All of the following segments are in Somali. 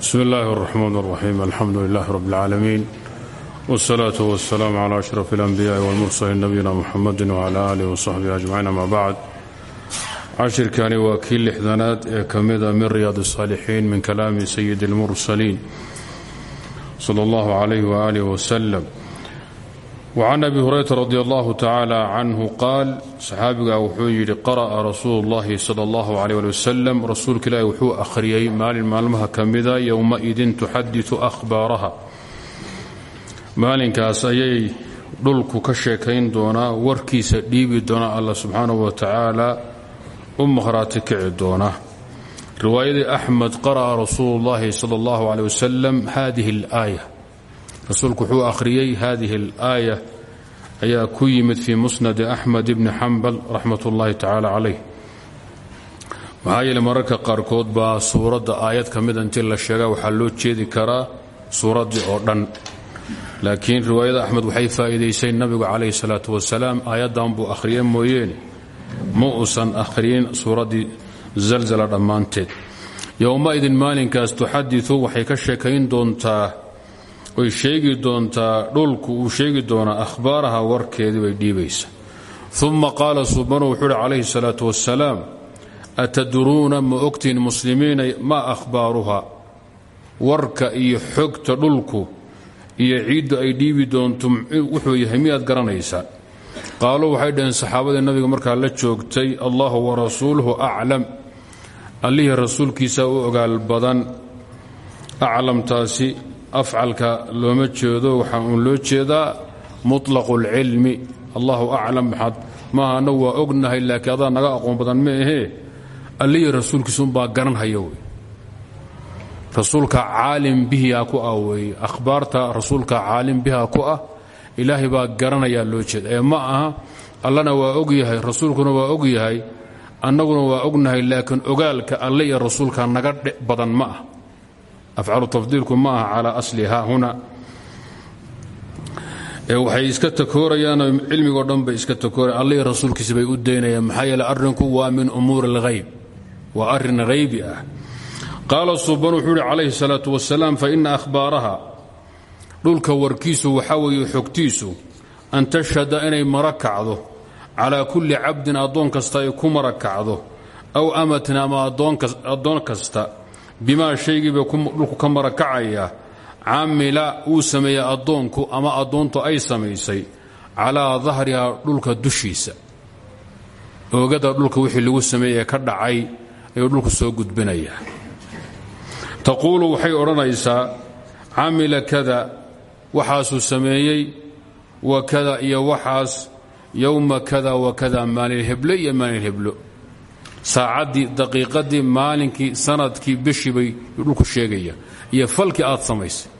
bsmi اllahi الرحmn الرaxيim alxamdu لlah rb اlcaalamiin wالsalaaة wالsalaam عlى أشhrف الأnbiyaءi wاlmursaliin nabiyina mxamadi wعlى alih وصaxbihi أجmaciin ama bacd cashirkani waa kii lixdanaad ee ka mida min riyaad الصaalixiin min kalaami sayidi اlmursaliin slى اllah عalayh وalih wslm wcan abi hurayra radi allahu tacaala canhu qaal saxaabigaa wuxuu yidhi qara'a rasuulu llahi sala allahu caleyh ali wasalam rasuulka ilaahi wuxuu akhriyey maalin maalmaha ka mida yowmaidin tuxaditu akhbaaraha maalinkaas ayay dhulku ka sheekayn doonaa warkiisa dhiibi doona allah subxaanahu wa tacaala u makhraati kici doona riwaayadii axmed qara'a rasuulu llahi sala allahu caleyh wasalam hadihi alaaya rasuulku wuxuu akhriyey hadihi alaaya ayaa ku yimid fii musnadi axmed ibni xambal raxmat ullaahi tacaala calayh. Maxaa yeele mararka qaarkood aayad ka la sheega waxaa loo jeedi karaa suuraddii oo dhan. Laakiin riwaayada axmed waxay faa'iidaysay nabigu calayhi salaatu wasalaam aayaddan buu akhriye mooyeene ma uusan akhriyin suuraddii zalzala dhammaanteed. Yowma-idin maalinkaas tuxaditu waxay ka sheekayn doontaa way sheegi doontaa dhulku uu sheegi doonaa akhbaaraha warkeedii bay dhiibaysa. Uma qaala subanu wuxuu uhi calayhi salaatu wasalaam atadruuna ma ogtiin muslimiina ma akhbaaruha? Warka iyo xogta dhulku iyo ciiddu ay dhiibi doonto wuxuu yahay miyaad garanaysaa? Qaaluu waxay dhaheen saxaabadii nabiga markaa la joogtay allahu warasuuluhu aclam allihii rasuulkiisa u ogaal badan aclamtaasi afcalka looma jeedo waxaa uun loo jeedaa muطlaqu اlcilmi allahu aclam maaha annagu waa ognahay laakiin adaa naga aqoon badan ma ahee. Allihii rasuulkiisuunbaa garanhaya wey. Rasuulka caalim bihiaa ku ah weeye akhbaarta rasuulka caalim biha ku ah ilaahay baa garanayaa loo jeeda ee ma aha allana waa og yahay rasuulkuna waa og yahay annaguna waa ognahay laakiin ogaalka alle iyo rasuulka naga badan ma ah afcalu tafdiilku ma aha calaa asliha huna waxay iska takoorayaan cilmigoo dhan bay iska takoorayan allihii rasuulkiisa bay u daynayaan maxaa yeele arrinku waa min umuuri اlghayb waa arrin haybi ah qaala suban wuxuu uhi calayhi الsalaaةu wasalaam faina ahbaaraha dhulka warkiisu waxaa weeye xogtiisu an tashhada inay mara kacdo calaa kulli cabdin addoon kasta ay ku mara kacdo aw amatin ama addoon kasta bimaa shaygiiba dhulku ka marakacaya camila uu sameeyey addoonku ama addoontu ay samaysay calaa dahriha dhulka dushiisa. Oogada dhulka wixii lagu sameeyey ka dhacay ayuu dhulku soo gudbinaya. Taquulu waxay odhanaysaa camila kada waxaasuu sameeyey wa kada iyo waxaas yowma kada wa kada maalin heblo iyo maalin heblo saacaddii daqiiqadii maalinkii sannadkii bishii bay dhulku sheegaya. Iyo falkii aad samaysay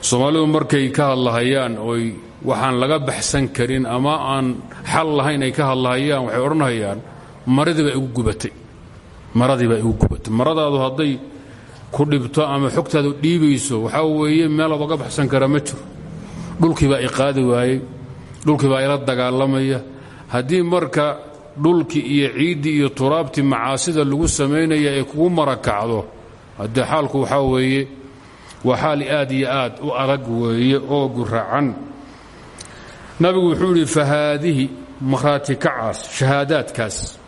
soomaalidu markay ka hadlahayaan oy waxaan laga baxsan karin ama aan xal lahayn ay ka hadlahayaan waxay odhanhayaan maradii baa igu gubatay. Maradii baa gubatay. Maradaadu hadday ku dhibto ama xogtaadu dhiibayso waxaa weeye meelaad oga baxsan kara ma jiro. Dhulkii iqaadi waayey. Dhulkii baa ila dagaalamaya. Haddii marka dhulkii iyo ciiddii iyo turaabtii macaasida lagu samaynaya ay kugu marakacdo. Haddee xaalku waxaa weeye waa xaal aad iyo aad u adag weeye oo guracan nabigu wuxuu idhi fahaadihi makhraati kacaas shahaadaadkaas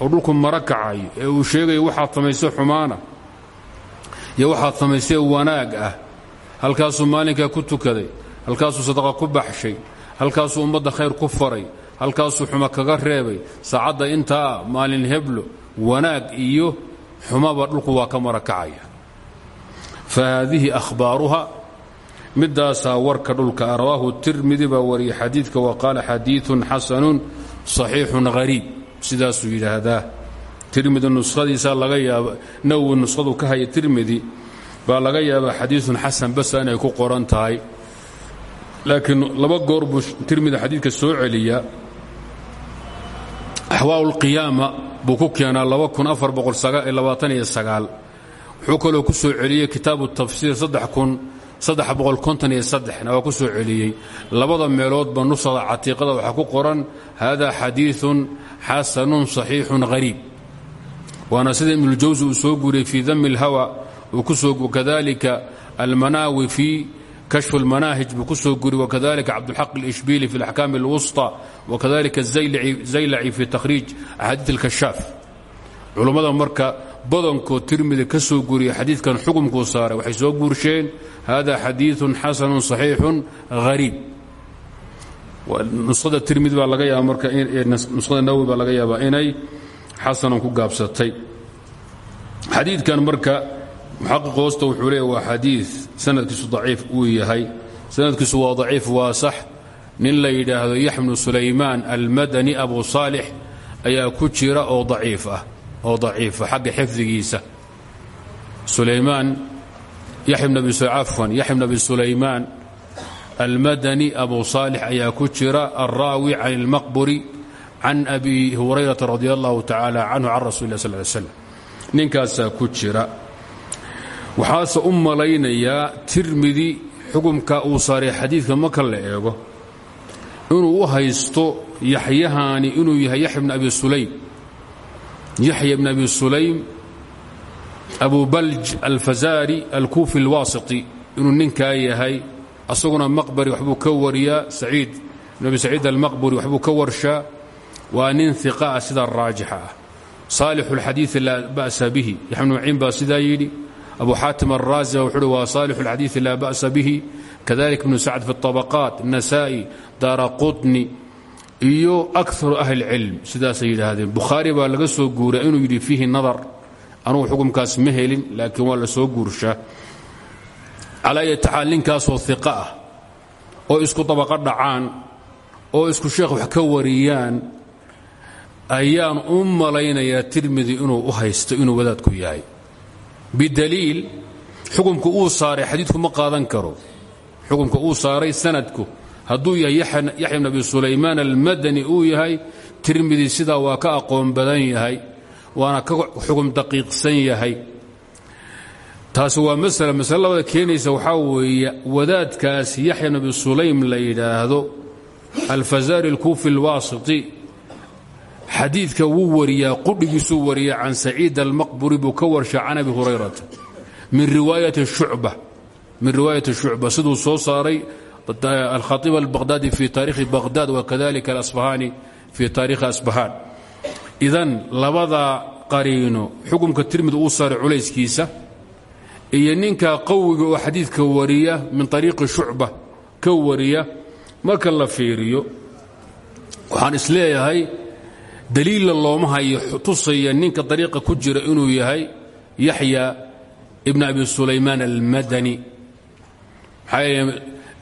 oo dhulku marakacayo ee uu sheegayo waxaad samaysay xumaana iyo waxaad samaysay wanaag ah. Halkaasuu maalinkaa ku tukaday halkaasuu sadaqa ku baxshay halkaasuu ummadda khayr ku faray halkaasuu xuma kaga reebay. Saacadda intaa maalin heblo wanaag iyo xumaba dhulku waa ka marakacaya. Fa haadihi ahbaaruha midaasaa warka dhulka. Ah rawaahu tirmidi baa wariyey xadiidka wa qaala xadiiun xasanun saxiixun hariib sidaasuu yidhaahdaa. Tirmidi nuskhadiisa laga yaaba nawowi nuskhadu ka haya tirmidi baa laga yaabaa xadiiun xasan basa inay ku qoran tahay. Laakiin laba goor buu tirmidi xadiidka soo celiyaa axwaa lqiyaama buu ku keenaa wuxuu kaloo ku soo celiyey kitaabu tafsiir waa ku soo celiyey. Labada meeloodba nusada catiiqada waxa ku qoran hada xadiiun xasanun saxiixun hariib waana sida ibnuljawsi uu soo guuriyey fii dami اlhawa uu ku soo kadalika almanaawi fii kashf اlmanaahij buu ku soo guri wakadalika cabdulxaq اlishbili fi اlaxkaam اlwusطى wakadalika zaylaci fi takhriij axaadiid اlkashaaf culummada marka badankood tirmidi ka soo guriya xadiidkan xukumkuu saaray waxay soo guursheen hada xadiiثu xasanu صaxiixu hariib nusada tirmidi baa laga yaaba marka nusada nawowi baa laga yaabaa inay xasanan ku gaabsatay xadiidkan marka muxaqiq hoosta wuxuu leeya waa xadii sanadkiisu daciif uu yahay. Sanadkiisu waa daciif waa sax. Nin la yidhaahdo yaxmnu sulaymaan almadani abu saalix ayaa ku jira oo daciif ah oo daciifa xagga xifdigiisa. Sulaymaan cafwan yaxm abi sulaymaan almadani abu saalix ayaa ku jira alraawi can اlmaqburi can abi hurayrata radi allahu tacaala canhu can rasuli lah sal ly slam ninkaasaa ku jira waxaase u malaynayaa tirmidi xukumka uu saaray xadiidka marka la eego inuu u haysto yaxyahaani inuu yahay yaxya bn abi sulaym. Yaxya bn abi sulaym abu balj alfazaari alkuufi alwaasiti inuu ninkaa yahay asaguna maqbari waxbuu ka wariyaa saciid ibn abi saciid almaqburi waxbuu ka nin iqa ah sida raajixa ah. Saalixu اlxadiiثi laa ba'sa bihi. Yaxya bn maciin baa sidaa abu xaatim الraazi wuxu uhi waa saalixu اlxadiiثi laa ba'sa bihi kadalik ibnu sacd fi الطabaqaat nasa'i daara qutni iyo akaru ahli اlcilm sidaasay yidhaahdeen bukhaari baa laga soo guuray inuu yidhi fiihi nadar anugu xukumkaas ma helin laakiin waa la soo guurshaa calaa ayati xaal ninkaasoo iqa ah oo isku dabaqo dhacaan oo isku sheekh wax ka wariyaan ayaan u malaynayaa tirmidi inuu u haysto inuu wadaadku yahay bidaliil xukumka uu saaray xadiidku ma qaadan karo. Xukumka uu saaray sanadku. Hadduu yahay yaxya bn abi sulaymaan almadani uu yahay tirmidi sidaa waa ka aqoon badan yahay waana ka xukum daqiiqsan yahay. Taasi waa masala masale labada keenaysa waxaa weeye wadaadkaas yaxya bn abi sulaym la yidhaahdo alfazaari alkuufi alwaasiti xadiidka wuu wariyaa qudhigiisuu wariyaa can saciid almaqburi buu ka warshaa can abi hurayrata. Min riwaayati shucba siduu soo saaray alkhaiib albaqhdaadi fi taarikhi baghdad wakadalika alasbahani fi taarikhi asbahaan idan labada qariino xukumka tirmidi uu saaray culayskiisa iyo ninka qawiga oo xadiidka wariya min ariiqi shucba ka wariya marka la daliilla looma hayo tusaya ninka dariiqa ku jira inuu yahay yaxya ibn abi sulaymaan almadani.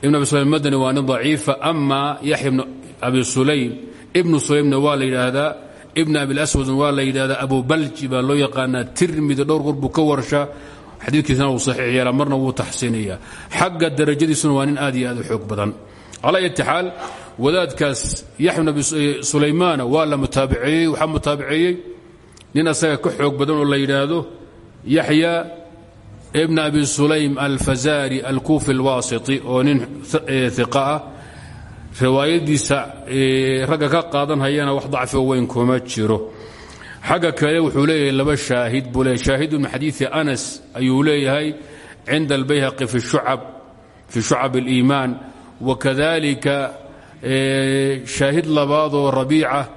Ibn abi sulaym almadani waa nin daciifa ama ibn abi sulaym. Ibnu sulaymna waa la yidhaahdaa ibn abilaswadna waa la yidhahdaa abu balji baa loo yaqaanaa tirmidi dhowr goor buu ka warshaa. Xadiidkiisana wuu saxiix yeelaa marna wuu taxsiiniyaa xagga darajadiisuna waa nin aad iyo aad u xoog badan. Calaa xaal wadaadkaas yaxya bn abi sulaymaana waa la mutaabiceeyey waxaa mutaabiceeyey nin asaga ka xoog badan oo la yidhaahdo yaxya ibn abi sulaym alfazaari alkuufi alwaasiti oo nin iqa ah. Riwaayadiisa ragga ka qaadanhayana wax dacfio weyn kuma jiro. Xagga kale wuxuu leeyahay laba shaahid buu shaahidun min anas ayuu leeyahay cinda albayhaqi fi shucab اliimaan wakadalika shaahid labaadoo rabiica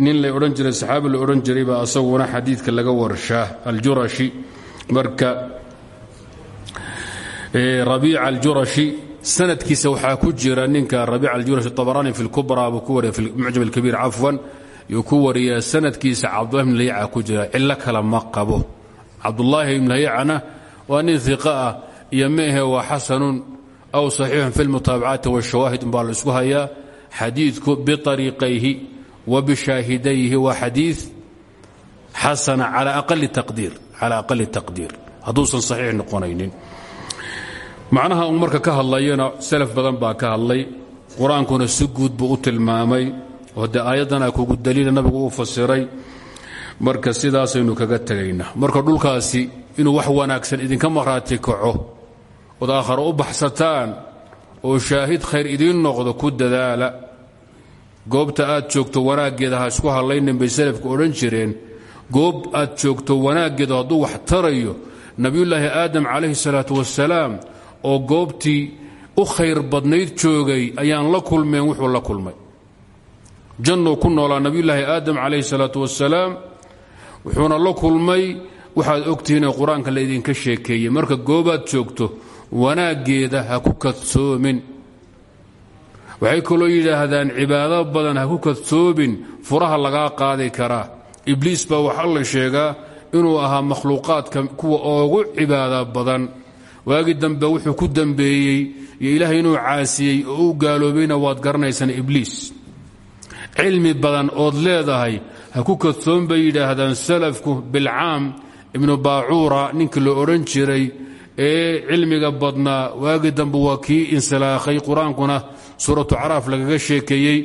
nin la odhan jiray saxaabi la odhan jiray baa asaguna xadiidka laga warshaa aljurashi. Marka rabiica aljurashi sanadkiisa waxaa ku jira ninka rabiica aljurashi abaraani fi lkubra buu ku wariya mucjam alkabiir cafwan yuu ku wariyaa sanadkiisa cabdullahi ibn layaca ku jira cillo kale ma qabo. Ibn layacana waa nin iqa ah iyo meehe waa aw saxiixun fi lmutaabacaati washawaahid umbaa la isku hayaa xadiidku biariiqayhi wa bishaahidayhi waa xadiid xasana cala aqali taqdiir hadduusan saxiix noqonaynin macnaha uu marka ka hadlayana salaf badan baa ka hadlay qur'aankuna si guud buu u tilmaamay oo dee aayaddana kugu daliila nabigu uu fasiray marka sidaasaynu kaga tegaynaa marka ood aakharo u baxsataan oo shaahid khayr idiin noqdo ku dadaala. Goobta aad joogto wanaaggeeda ha isku hadlaynin bay salafku odhan jireen. Goob aad joogto wanaaggeedu hadduu wax tarayo nabiyullaahi aadam calayhi salaatu wasalaam oo goobtii u khayr badnayd joogay ayaan la kulmeen wuxuu la kulmay. Jannuu ku noolaa nabiyullaahi aadam calayhi salaatu wasalaam wuxuuna la kulmay. Waxaad ogtihiin qur'aanka laydinka sheekeeyey. Marka goobaad joogto wanaaggeeda ha ku kadsoomin. Waxay kaloo yidhaahdaan cibaado badan ha ku kadsoobin furaha lagaa qaadi karaa ibliis baa waxaa la sheegaa inuu ahaa makhluuqaadka kuwa oogu cibaado badan. Waagii dambe wuxuu ku dambeeyey iyo ilaahay inuu caasiyey oo u gaaloobayna waad garanaysaan ibliis. Cilmi badan ood leedahay ha ku kadsoon bay yidhaahdaan salafku bilcaam ibnu baacuura ninkii la odhan jiray ee cilmiga badnaa waagii dambe waa kii insilaakhay qur'aankuna suuratu caraaf lagaga sheekeeyey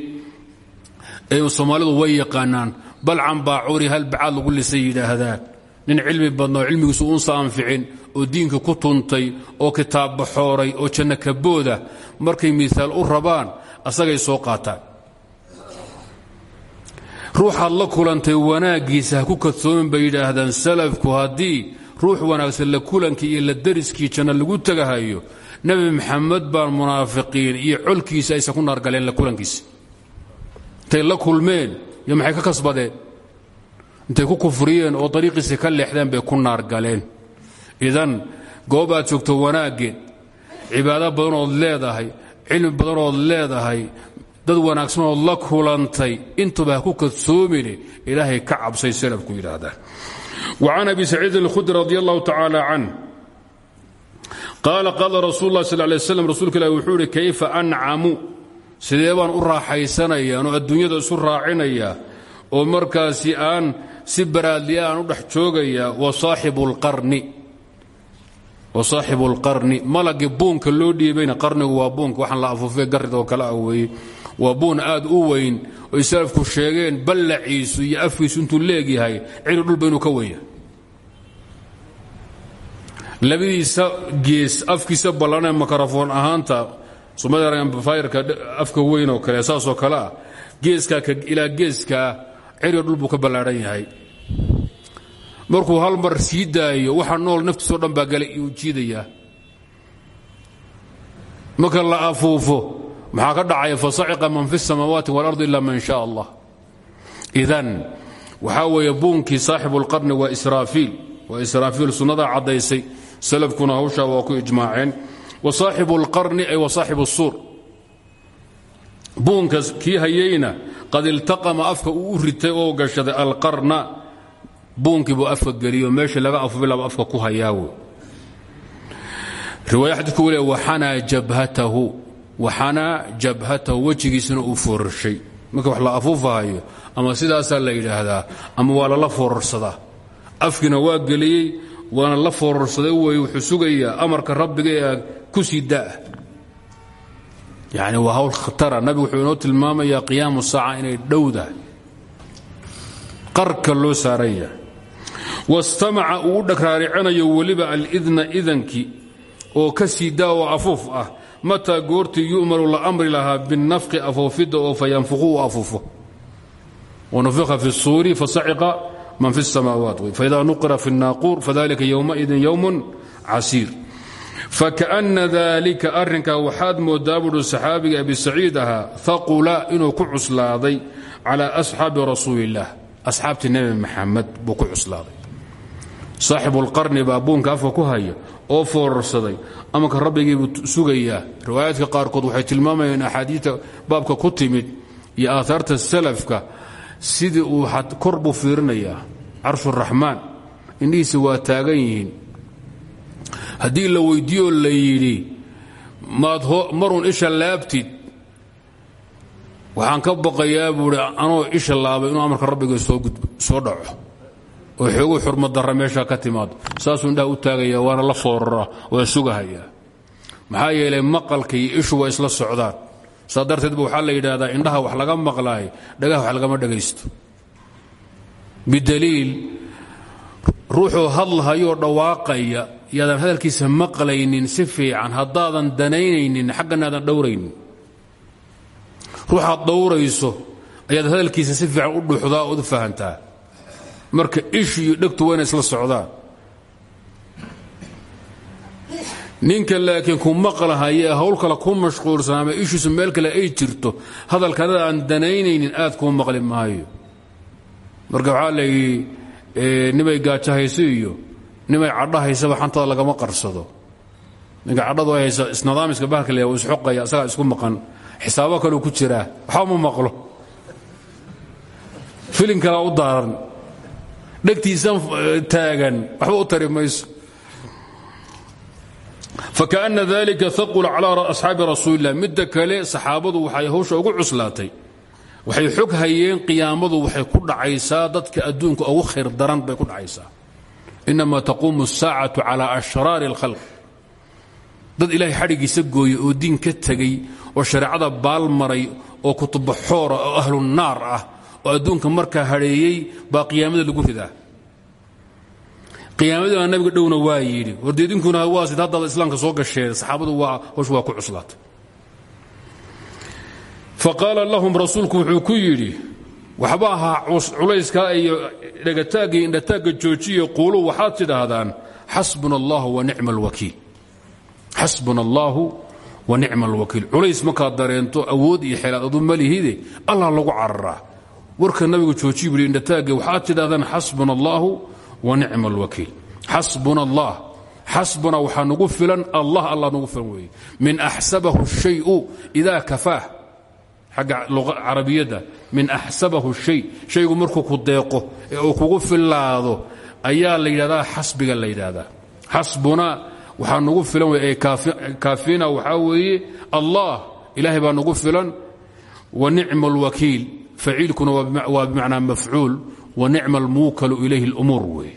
ee soomaalidu way yaqaanaan balcan baacuuri hal bacaad lagu lisay yidhaahdaan. Nin cilmi badna oo cilmigiisu unsa anficin oo diinka ku tuntay oo kitaab baxooray oo janno kabooda markay miaal u rabaan asagay soo qaataan. Ruuxaad la kulantay wanaaggiisa ku kadsoomin bay yidhaahdaan salafku haddii ruux wanaagsan la kulankii iyo la dariskii janno lagu tagahayo nebi maxamed baan munaafiqiin iyo colkiisa aysan ku naargaleen la kulankiisa. Intay la kulmeen iyo maxay ka kasbadeen? Intay ku kufriyeen oo dariiqiisii ka leexdeen bay ku naargaleen. Idan goob aad joogto wanaaggeed cibaado badanood leedahay cilmi badanood leedahay dad wanaagsanood la kulantay intuba ku kadsoomine ilaahay ka cabsay salafku yidhaahdaan وcan abi saciidin اlkhudri radi allahu tacaala can qaala qaala rasuul اlah sal lay slam rasuulka ilahi wuxuu ihi kayfa ancamu sidee baan u raaxaysanaya oo adduunyada isu raacinaya oo markaasi aan si baraadliya aan u dhex joogaya wasaaxibu اlqarni malagii buunka loo dhiibayna qarnigu waa buunka waxaan la afuufay garid oo kale ah weeye waa buun aad u weyn oy salafku sheegeen ballaciisu iyo afkiisu intuu leegyahay ciri dhulba inuu ka wenya labadiisa gees afkiisa ballanee makarafoon ahaanta somaaliambafayrka afka weyn oo kale saasoo kale ah geeskaa ilaa geeskaa ciri dhul buu ka ballaadhan yahay. Markuu hal mar sii daayo waxa nool naftiisoo dhan baa galay jiidayaa. Marka la afuufo maxaa ka dhacaya fasaciqa man fi الsamaawaati wاlarض ila man sha allah idan waxaa weeye buunkii saaxibu اlqarni waa israafiil waa israafiil sunnadaa caddaysay salafkuna hawshaa waa ku ijmaaceen wa saaxibu اlqarni ay wa saaxibu الsuur buunka kii hayayna qad iltaqama afka uu u ritay oo gashaday alqarna buunkii buu afka geliyo meeshii laga afubilaba afka ku hayaawo riwaaya xadiidku waliya waxanaa jabhatahu waxanaa jabhatahu wejigiisana uu foorarshay marka wax la afuufahayo ama sidaasaa la yidhaahdaa ama waa lala foorarsadaa. Afkiina waa geliyey waana la foorarsaday wey wuxuu sugayaa amarka rabbiga ku sii da'a. Yani waa hawl khatara. Nabigu wuxuu inoo tilmaamayaa qiyaamu saaca inay dhowdahay qarka loo saaran yahay wastamaca uu u dhagraaricinayo weliba alidna idankii oo ka sii daa oo afuuf ah mataa goortii yu'maru la amri lahaa binafqi afoofidda oo fayanfuqu u afuufo. Wanufika fi suuri fasaciqa man fi samaawaat. Wey faida nuqira fi naaquur fadalika yowmaidin yowmun casiir. Fakaana daalika arrinkaa waxaad moodaa buuhi saxaabiga abi saciid ahaa haqula ku cuslaaday calaa asxaabi rasuuli illaah asxaabtii nebi maxamed ku cuslaaday. Saaxibu lqarni baabuunka afka ku haya oo foorarsaday amarka rabbigiibuu sugayaa. Riwaayaadka qaarkood waxay tilmaamayaan axaadiita baabka ku timid iyo aahaarta salafka sidii uu kor buu fiirinayaa. Carshu raxmaan indhihiisa waa taagan yihiin. Haddii la weyddiiyoo la yidhi maad marun isha laabtid. Waxaan ka baqayaa buuhi anoo isha laabay inuu amarka rabbiga soo dhaco oo xooguu xurmad darra meeshaa ka timaado saasuu indhaha u taagaya waana la foorara waa sugahayaa. Maxaa yeelay maqalka ishu waa isla socdaan. Saa darteed ba waxaa la yidhaahdaa indhaha wax laga maqlaay dhagaha wax lagama dhagaysto. Bidaliil ruuxuu hadlahayoo dhawaaqaya yaadan hadalkiisa maqlaynin si fiican haddaadan danaynaynin xaggana aadan dhowraynin. Ruuxaad dhowrayso ayaad hadalkiisa si fiican u dhuxdaa ood u fahantaa marka ishu iyo dhegtu wayna isla socdaan. Ninka laakiin ku maqlahaya hawl kale ku mashquulsan ama ishiisu meel kale ay jirto hadalkana aan danaynaynin aad kuu maqli maayo. Marka waxaa layidhi nimay gaajahayso iyo nimay cadho haysaba xantada lagama qarsado. Ninka cadhadu ay haysa isnidaamiska bahalka la isxoqaya asagaa isku maqan. Xisaabo kaleu ku jiraa. Waxba ma maqlo. Filin kalaa u daaran dhegtiisan taagan waxba u tari mayso fakaأna dalika haqula calى asxaabi rasuuli اllah midda kale saxaabadu waxay hawsha ugu cuslaatay waxay xog hayeen qiyaamadu waxay ku dhacaysaa dadka adduunka ugu khayr daran bay ku dhacaysaa inama taquumu الsaacaةu calى ashraari اlkhalq dad ilaahay xadhigiisa gooye oo diin ka tegey oo shareecada baalmaray oo kutubaxoora oo ahlu naar ah oo adduunka markaa hadheeyey baa qiyaamada lagu ridaa. Qiyaamadii baa nabiga dhowna waa yidhi wardeedinkuna waasid haddaad islaamka soo gasheen saxaabadu waa howshu waa ku cuslaatay faqaala lahum rasuulku wuxuu ku yidhi waxba ahaa culayskaa iyo dhegataagga iyo indhataagga joojiye quulu waxaad tidhaahdaan xasbuna wa nicma alwakiil xasbuna allaahu wa nicma alwakiil culays markaad dareento awood iyo xeelaad adu malihide allah lagu cararaa warka nabigu joojiy buhi indhataagge waxaad tidhahdaan xasbuna wa nicma alwakiil xasbuna allah xasbuna waxaa nugu allah allah nugu filan weeye. Min axsabahu shayu idaa kafaah xagga carabiyadda min axsabahu shay shaygu markuu ku deeqo ee kugu fillaado ayaa la yidhahdaa xasbiga la yidhaahdaa xasbuna waxaa nugu filan wey kaafina waxaa weeye allah ilaahay baa nugu filan wa nicma alwakiil faciilkuna waa bimacnaa mafcuul wa nicma almuukalu ilayhi اlumuur weeye.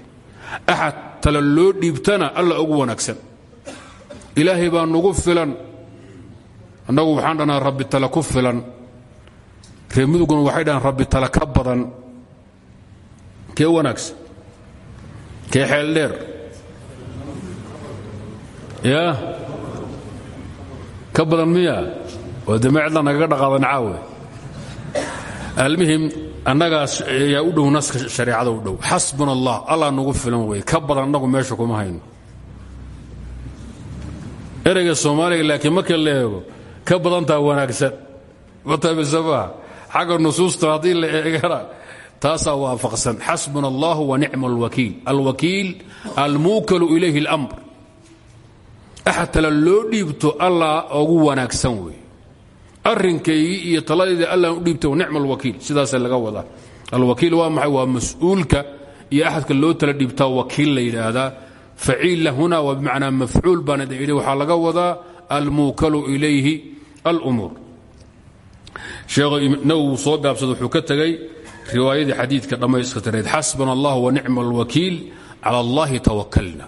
Axad tala loo dhiibtana alla ugu wanaagsan. Ilaahay baa nugu filan. Annagu waxaan dhanaa rabbi tala ku filan. Reer muduguna waxay dhahaan rabbi tala ka badan. Kee wanaagsan? Kee xeel dheer? Ya ka badan miya oo deme cidla nagaga dhaqaadan caawe almuhim annagaas yaa u dhow naska shareecada u dhow. Xasbuna allah allah nugu filan wey ka badan annagu meesha kuma hayno. Ereyga soomaaliga laakiin marka la eego ka badantaa wanaagsan. Watabisamaa xagga nusuusta haddii la eegana taasaa waafaqsan. Xasbuna wa nicma alwakiil alwakiil almuukalu ilayhi اlamr axad tala loo dhiibto ugu wanaagsan wey arrinkaygii iyo taladeedii allah u dhiibtay nicma alwakiil sidaasa laga wadaa. Alwakiil waa maxay? Waa mas'uulka iyo axadka loo tala dhiibtaa wakiil la yidhaahdaa. Faciilla huna waa bimacnaa mafcuul baana idhi. Waxaa laga wadaa almuukalu ilayhi alumuur. Sheekhu nawowi soo gaabsada wuxuu ka tegey riwaayadii xadiidka dhammaystirtirayd xasbana allah wa nicma alwakiil cala allahi tawakalna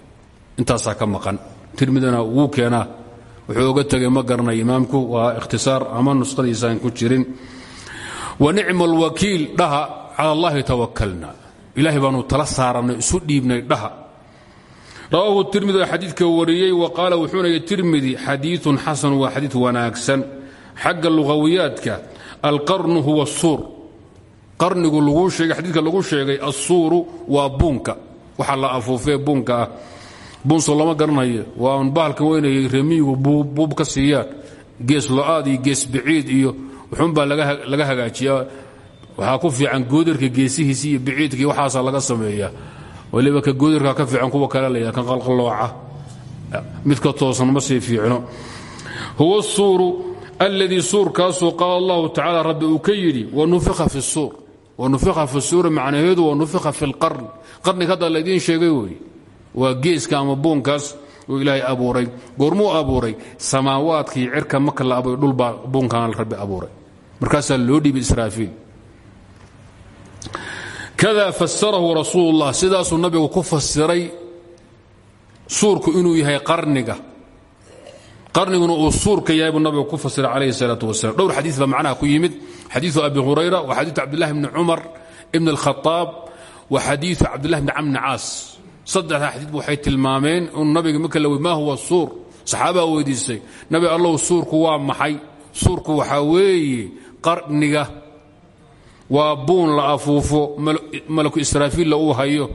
intaasaa ka maqan. Tirmidana wuu keenaa wuxuu oga tegay ma garanay imaamku waa ikhtisaar ama nusqadiisaan ku jirin. Wa nicma alwakiil dhaha cala allahi tawakalna ilaahay baanu tala saarannay isu dhiibnay dhaha. Rawaahu tirmidi xadiidka wariyey wa qaala wuxuuna yidhi tirmidi xadiiun xasan waa xadiid wanaagsan. Xagga lugawiyaadka alqarnu huwa suur. Qarnigu laguu sheegay xadiidka lagu sheegay assuuru waa buunka. Waxa la afuufee buunka ah buunso lama garanayo. Waa un weynayay remiyigu buub ka siiyaan gees lo'aad iyo gees biciid iyo wuxuunbaa laga hagaajiyaa. Waxaa ku fiican goodarka geesihiisi iyo biciidka iyo waxaasaa laga sameeyaa. Waliba ka goodarka ka fiican kuwa kale layah kan qalqalooca. Midka toosan ma sii fiicno. Huwa suuru alladii suurkaasuu qaala allahu tacala rabbi uu ka yidhi wanufika fi suur. Wanufika fi suuri macnaheedu wanufika fi lqarn. Qarniga hadda laydiin sheegay wey waa geeska ama buunkaas uu ilaahay abuuray. Goormuu abuuray. Samaawaadkii cirka marka la abuuray dhulbaa buunkan rabbi abuuray. Markaasaa loo dhiibay israafiil. Kada fasarahu rasuul ullah sidaasuu nabigu ku fasiray suurku inuu yahay qarniga. Qarniguna uu suurka yahay buu nabigu ku fasiray calayhi salaatu wasalam dhowr xadiis baa macnaha ku yimid. Xadiiu abi hurayra wa xadiiu cabdillahi bni cumar ibn alkhaaab wa xadiiu cabdillahi bni camni caas saddexdaa xadiidbu waxay tilmaameen inu nabiga marka la wey ma huwa suur. Saxaabaa weydiisay nabi allow suurku waa maxay? Suurku waxaa weeye qarniga. Waa buun la afuufo malaku israafiilla uu hayo.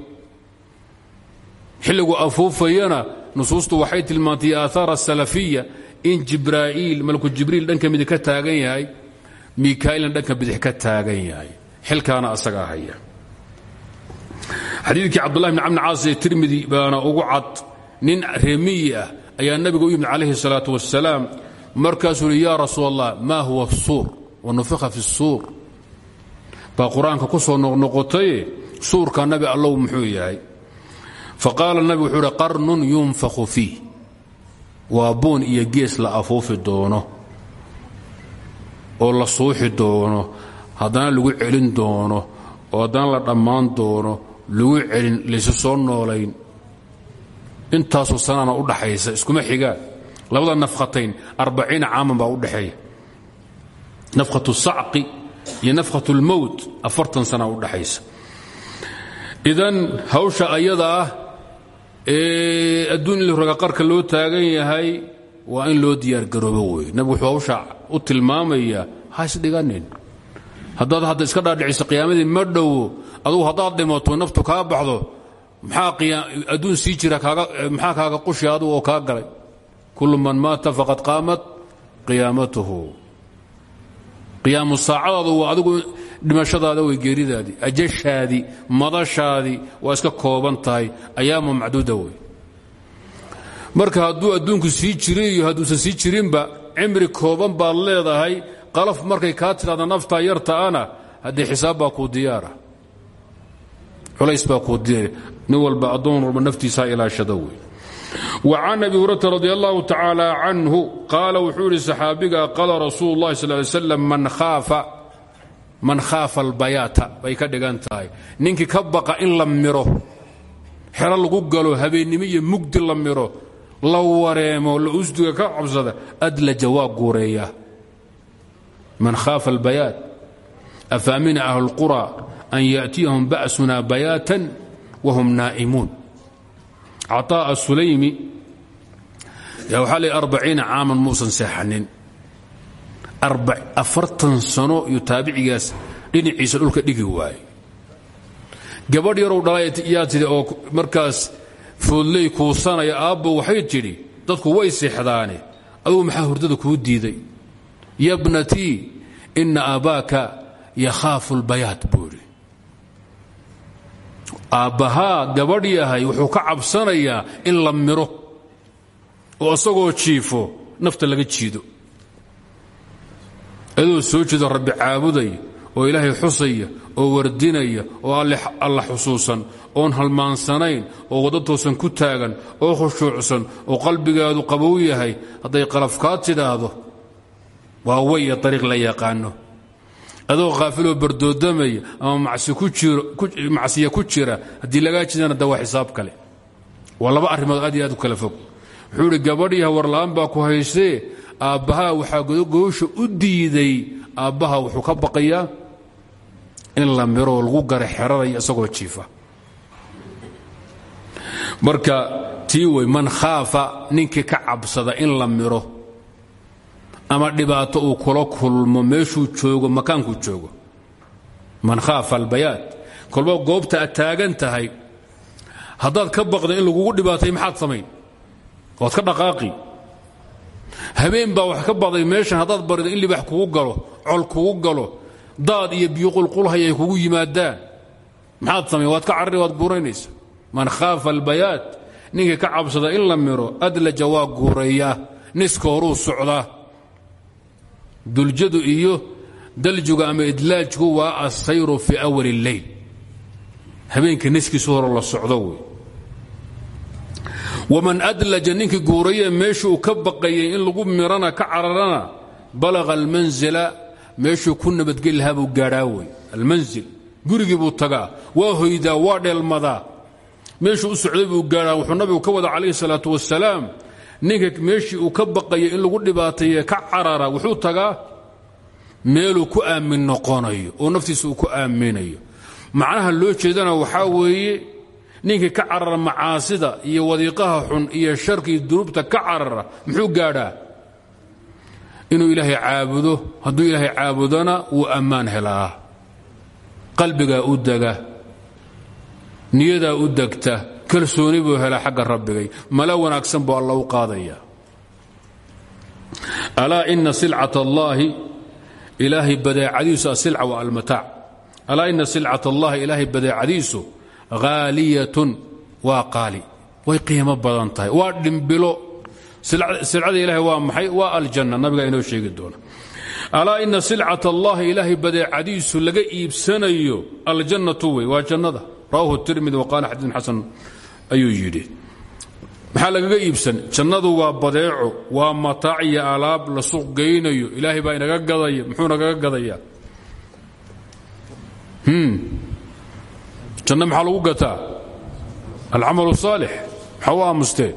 Xilligu afuufayana nusuustu waxay tilmaantay aaaar asalafiya in jibraa'iil malku jibriil dhanka midig ka taagan yahay mikaa'iilna dhanka bidix ka taagan yahay. Xilkaana asagaa haya xadiidkii cabdullahi bn camni caas ee baana ugu cad nin reemiyi ah ayaa nabiga u yimid calayhi salaatu wasalaam markaasuu uhi yaa rasuul allah maa huwa suur? Wa nufika fi suur. Baa qur'aanka ku soo noqnoqotaye suurka nabi allow muxuu yahay. Nabi wuxuu qarnun yunfakhu fiih waa buun iyo gees la afuufi doono oo la suuxi doono haddana lagu celin doono oo haddana la dhammaan doono lagu celin laysu soo noolayn. Intaasoo sanana u dhaxaysa iskuma xigaan labada nafkhatayn arbaciina caaman baa u dhaxeeya. Nafkhatu sacqi iyo nafkhatu lmowt afartan sana u dhaxaysa. Idan hawsha ayada ah ee adduun il roga qarka loo taagan yahay waa in loo diyaargaroobo wey nabigu wuxuu hawsha u tilmaamayaa ha isdhiganin haddaad hadda iska dhaadhiciso qiyaamadii ma dhowo adugu haddaad dhimato naftu kaa baxdo adduun sii jira maxaa kaaga qushi adugu oo kaa galay? Kullu man maata faqad qaamat qiyaamatuhu. Qiyaamu saacadaadu waa adigu dhimashadaada way geeridaadii ajashaadii madashaadii waa iska kooban tahay ayaama macduuda wey. Marka hadduu adduunku sii jiri iyo hadduusan jirinba cimri kooban baad leedahay qalaf markay kaa tidhahda naftaa yarta'ana haddii xisaab baa kuu diyaara culays baa ku diray nin walba addoon walba naftiisaa ilaashada wey. Wacan abi hurarata radi allahu tacaala canhu qaala wuxuu yihi saxaabiga qaala rasuulu lahi sal man khaafa man khaafa albayaata bay ka dhigan tahay. Ninkii ka baqa in la miro xero lagu galo habeennimo iyo mugdi la miro la wareemo la usdiga ka cabsada adlaja waa guureeyaa. Man khaafa albayaat afaamina ahlulqura an yaأtiyahum ba'suna bayaatan wahum naa'imuun caطaaء sulaymi yaa waxaa leey arbaciina caaman muusan seexanin afartan sano iyo taabicigaas dhinaciisa dhulka dhigi waaye gabadh yarow dhala yaa tidhi oo markaas foodley kuusanaya aabbo waxay tidhi dadku way seexdaane adugu maxaa hurdada kuu diiday yabnatii ina aabaaka yakhaafu اlbayaat buu idhi aabbahaa gabadh yahay wuxuu ka cabsanayaa in la miro oo isagoo jiifo nafta laga jiido. Adoo soo jeedo rabbi caabudaya oo ilaahay xusaya oo wardinaya oo alla xusuusan oon halmaansanayn oo waddo toosan ku taagan oo khushuucsan oo qalbigaadu qabow yahay hadday qalafkaa tidhaahdo waa waya ariiq la yaqaano adoo kaafiloo bardoodamaya ama macsiya ku jira haddii lagaa jidana da waa xisaab kale. Waa laba arrimood aad iyo aad u kala fog. Wuxuu idhi gabadhiiha warla'aan baa ku haystee aabbahaa waxaa goosha u diiday aabbaha wuxuu ka baqayaa in la miroo lagu gara xeraraya isagoo jiifa. Marka tii wey man khaafa ninkii ka cabsada in la miro ama dhibaato uu kula kulmo meeshuu joogo makaankuu joogo. Man khaafa albayaat. Kolba goobta aad taagan tahay haddaad ka baqda in lagugu dhibaatay maxaad samayn? Waad ka dhaqaaqi. Habeen baa wax ka baqday meeshan haddaad barida in libax kugu galo col kugu galo daad iyo biyo qulqulhay ay kugu yimaadaan. Maxaad samayn? Waad ka carari waad guuraynaysa. Man khaafa albayaat. Ninkii ka cabsada in la miro adlaja waa guureeyaa niska horuu socdaa duljadu iyo daljuga ama idlaajku waa asayru fii awali اleyl habeenka niskiisu horo la socdo wey. Waman adlaja ninkii guurayee meeshuu ka baqayay in lagu mirana ka cararana balaqa almanzila meeshuu ku nabadgeli lahaa buu gaadhaa wey. Almanzil gurigii buu tagaa waa hoydaa waa dheelmadaa. Meeshuu u socday buu gaadhaa wuxuu nabigu ka wada calayhi salaatu wasalaam ninka meeshii uu ka baqayay in lagu dhibaateeye ka carara wuxuu tagaa meeluu ku aamin noqonayo oo naftiisa uu ku aaminayo. Macnaha loo jeedana waxaa weeye ninkii ka carara macaasida iyo wadiiqaha xun iyo sharkii dunuubta ka carara muxuu gaadhaa? Inuu ilaahay caabudo hadduu ilaahay caabudona wuu ammaan helaa. Qalbigaa u dega niyadaa u degta kalsooni buu helaa xagga rabbigay. Mala wanaagsan buu alla u qaadaya. Alaa ina silcat allaahi ilaahay badeecadiisu asilca wa almataac alaa ina silcat allahi ilaahay badeecadiisu haaliyatun waa qaali. Way qiimo badan tahay. Waa dhimbilo. Silcada ilahay waa maxay? Waa aljanna. Nabiga inoo sheegi doona. Alaa ina silcat allahi ilaahay badeecadiisu laga iibsanayo aljannatu wey. Waa jannada. Rawahu tirmidi waqaala xadiiun xasan ayuu yidhi. Maxaa lagaga iibsan? Jannadu waa badeeco waa mataac iyo alaab la suuq geynayo. Ilaahay baa inaga gadaya muxuu nagaga gadayaa janno maxaa lagu gataa? Alcamal saalix maxaa u aamusteen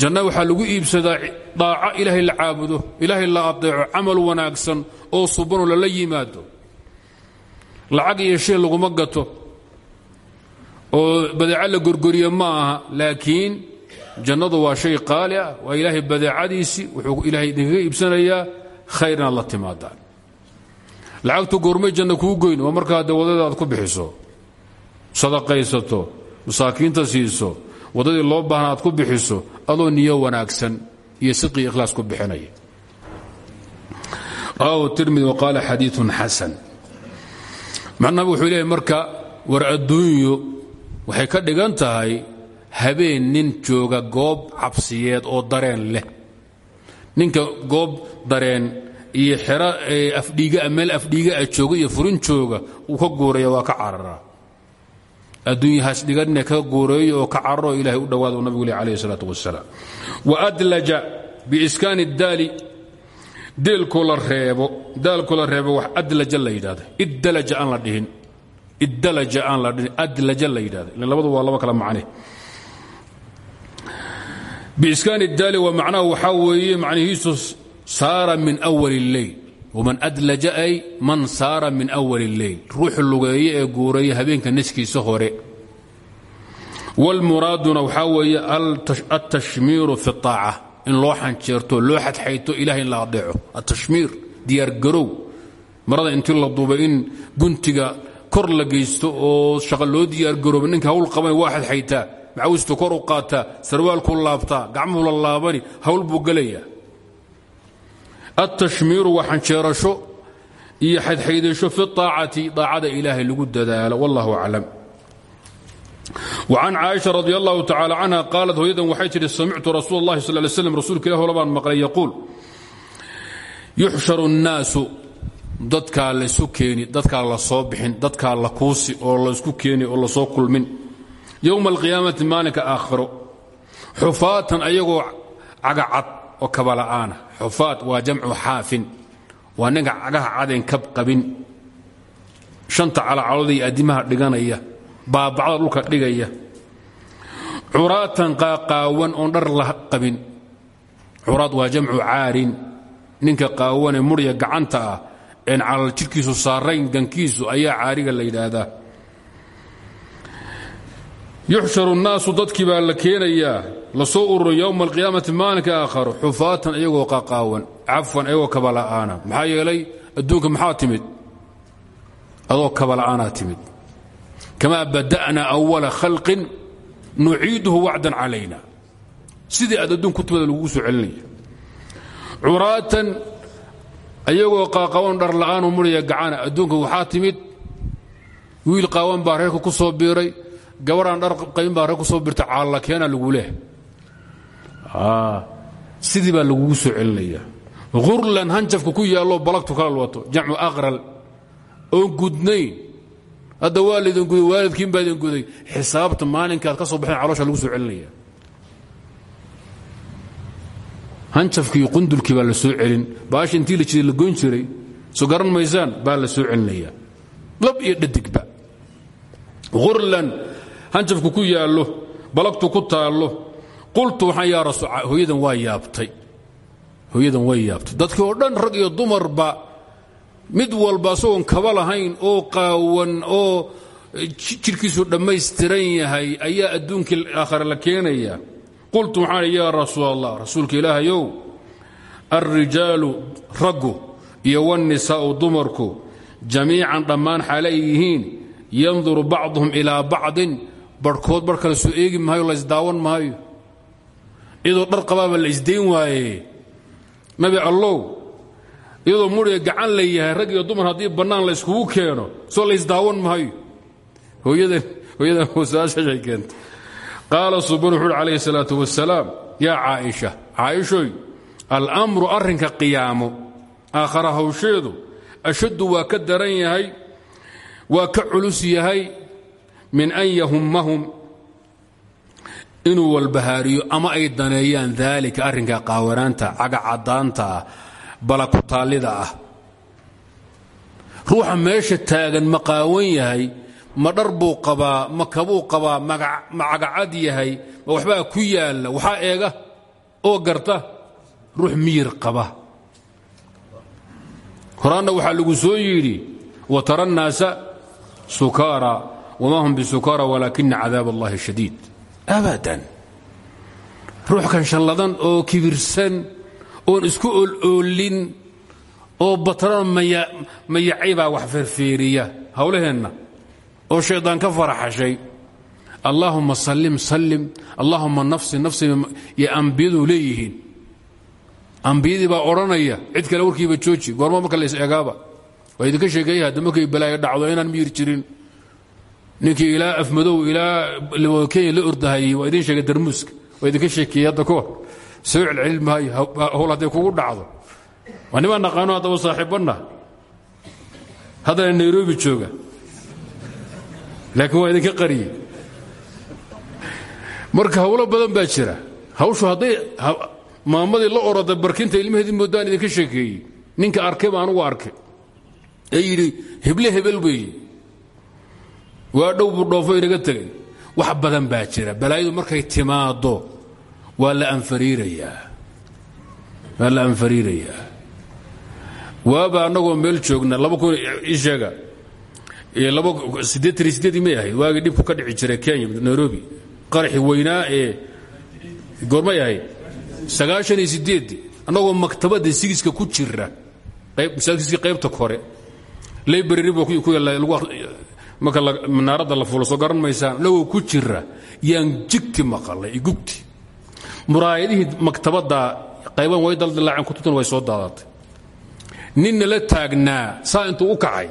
janna waxaa lagu iibsadaa daaco ilaahay la caabudo ilaahay la adeeco camal wanaagsan oo subanoo lala yimaado. Lacag iyo shay laguma gato oo badeeco la gorgoriye ma aha laakiin jannadu waa shay qaali ah waa ilaahay badeecadiisii wuxuu ilaahay idinkaga iibsanayaa khayr inaad la timaadaan lacagtu janna kuu goyn waa markaa aad ku bixiso sadaqaysato masaakiinta siiso waddadii loo baahna aad ku bixiso adoo niyo wanaagsan iyo sidqii ikhlaas ku bixinaya. Rawahu tirmidi waqaala xadiiun xasan. Macnaha wuxuu leeyahay marka war adduunyo waxay ka dhigan tahay habeen nin jooga goob cabsiyeed oo dareen leh. Ninka goob dareen iyo meel afdhiigaa jooga iyo furin jooga uu ka guuraya waa ka cararaa adduunyahaas dhiganne ka guureeyo oo ka cararoo ilahay u dhowaada u nabigu leh alayh isalaatu wasalaam wa adlaja biiskaani daali deelkoo la reebo daalkoo la reebo wax adlaja la yidhahda iddalaja aan la dhihin iddalaja aan la dhihin adlaja la yidhahda ilan labadu waa laba kala macne biiskaani daali waa macnaha waxaa weeye macnihiisu saara min awali اlleyl waman adlaja ay man saara min awali اlleyl ruuxu lugeeye ee guureeya habeenka niskiisa hore wاlmuraaduna waxaa weeye altashmiiru fi الطaaca in loo xanjeerto loo xadxayto ilahay in la adeeco atashmiir diyaargarow marada intii la duubay in guntiga kor la geysto oo shaqo loo diyaargarooba ninka hawl qaban waa xadxaytaa macawistu kor u qaataa sarwaalkuu laabtaa gacmuhu la laabani hawl buu gelayaa altashmiiru waa xanjeerasho iyo xadxaydasho fi aacati aacada ilaahay lagu dadaalo wallahu aclam وcan caaisha radi allahu tacala canha qaalat hooyadan waxay tidhi samictu rasuul اllahi sal ly slam rasuulka ilah hole baan maqlay yaquul yuxsharu الnaasu dadkaa laysu keeni dadkaa la soo bixin dadkaa la kuusi oo laysku keeni oo la soo kulmin. Yowma alqiyaamati maalinka aakhiro xufaatan ayagoo cagacad oo kabala'aana xufaat waa jamcu xaafin waa ninka cagaha caden kab qabin. Shanta calacalood iyo addimaha dhiganaya baabacda dhulka dhigaya. Curaatan qaaqaawan oon dhar la qabin. Curaad waa jamcu caarin. Ninka qaawanee murya gacanta ah calal jidhkiisu saarayn gankiisu ayaa caariga la yidhaahdaa. Yuxsharu الnaasu dadkii baa la keenayaa la soo ururo yowma alqiyaamati maalinka aakharo xufaatan iyagoo qaqaawan cafwan iyagoo kabala'aana. Maxaa yeelay adduunka maxaa timid? Adoo kabala'aanaa timid. Kamaa bada'na awala khalqin nuciiduhu wacdan calayna. Sidii aad adduun ku soo celinaya. Curaatan ayagoo qaaqawan dharla'aanoo muraya gacana. Adduunka waxaa timid. Wiil qaawan baa reerka ku soo biiray. Gabadhaan dhar qayn baa reer ku soo birta caalla keena lagu leh. Sidii baa lagugu soo celinaya. Hurlan hanjafka ku yaallo balagtu kala wato jamcu aqral. Oon gudnayn. Hadda waa laydin guday waalidkiin baa idin guday. Xisaabta maalinkaad ka soo baxeen caloosha lagu soo celinaya hanjafkii qundulkii baa la soo celin. Baasha intii la jiday la goyn jiray. Soo garan maysaan baa la soo celinaya. Lab iyo dhadigba. Hurlan hanjafku ku yaallo balagtu ku taallo. Qultu waxaan yaa rasul hooyadan waa yaabtay. Hooyadan way yaabtay. Dadkii oo dhan rag iyo dumarba mid walba asagoon kaba lahayn oo qaawan oo jidhkiisu dhammaystiran yahay ayaa adduunkii aakhare la keenaya qultu waxaan yaa rasuul allah rasuulka ilaahayow alrijaalu raggu iyo wاnnisaa'u dumarku jamiican dhammaan xaale ay yihiin yanduru bacduhum ilaa bacdin barhkood bar kale soo eegi maayo la isdaawan maayo. Iyadoo dhar qabaaba la isdayn waaye nabi allow iyadoo muriga gacan la yahay rag iyo dumar haddii bannaan la iskugu keeno soo la isdaawan maayo. Hooyadan hooyadan su'aashaashay keentay qaala subanu wuxu uhi calayhi salaatu wasalaam yaa caaisha caaishoy almru arrinka qiyaamo aakhara hawsheedu ashaddu waa ka daran yahay waa ka culus yahay min an yahummahum inuu walbahaariyo ama ay daneeyaan daalika arrinka qaawanaanta cagacadaanta ah balakutaallida ah. Ruuxa meesha taagan ma qaawan yahay ma dhar buu qabaa ma kabuu qabaa ma cagacad yahay ma waxbaa ku yaalla waxaa eega oo garta ruux miyir qaba. Horaanna waxaa lagu soo yidhi watara annaasa sukaara wamaa hum bisukaara walaakina cadaab allahi shadiid. Abadan ruux kanshalladan oo kibirsan oon isku oloolin oo batran mayaciibaa wax feerfeeriya hawlaheenna oo shaydaan ka faraxashay allaahuma sallim sallim. Allaahuma nafsi nafsi iyo ambiyadu leeyihiin. Ambiyadii baa odhanaya cid kale warkiiba jooji goorma marka lays egaaba waa idinka sheekeeya hadda balaayo dhacdo inaan miyir jirin. Ninkii ilaa afmadow ilaa kenya la ordahayey waa idin sheegay darmuuska waa idinka sheekeeyey hadda kahor soo celcelin maayo kugu dhacdo. Waa nimaan naqaano haddaba saaxiibbanna. Haddana nairobi jooga laakiin waa idinka qariyey. Marka hawlo badan baa jira. Hawshu hadday maamadii la oroda barkinta ilmaheedii moodaan idinka sheekeeyey ninka arkay baa anugu arkay. Ee yidhi heble hebel weeye waa dhow buu dhoofo inaga tegay. Wax badan baa jira. Balaayadu markay timaaddo waa la anfariirayaa. Waa la anfariirayaa. Waaba annagoo meel joogna laba kun ii may ahayd waagii dhibku ka dhici jiray kenya nairobi. Qaraxi weynaa ee goormay ahayd sagaashan iyo sideeddii annagoo maktabadda sigiska ku jira masaajidkii qaybta kore library ku marka manaaradda la fuulo soo garan maysaan annagoo ku jira yaan jigti maqalay igugti muraayadihii maktabadda qayban way daldilaaceen kutubtuna way soo daadatay. Ninna la taagnaa saa intuu u kacay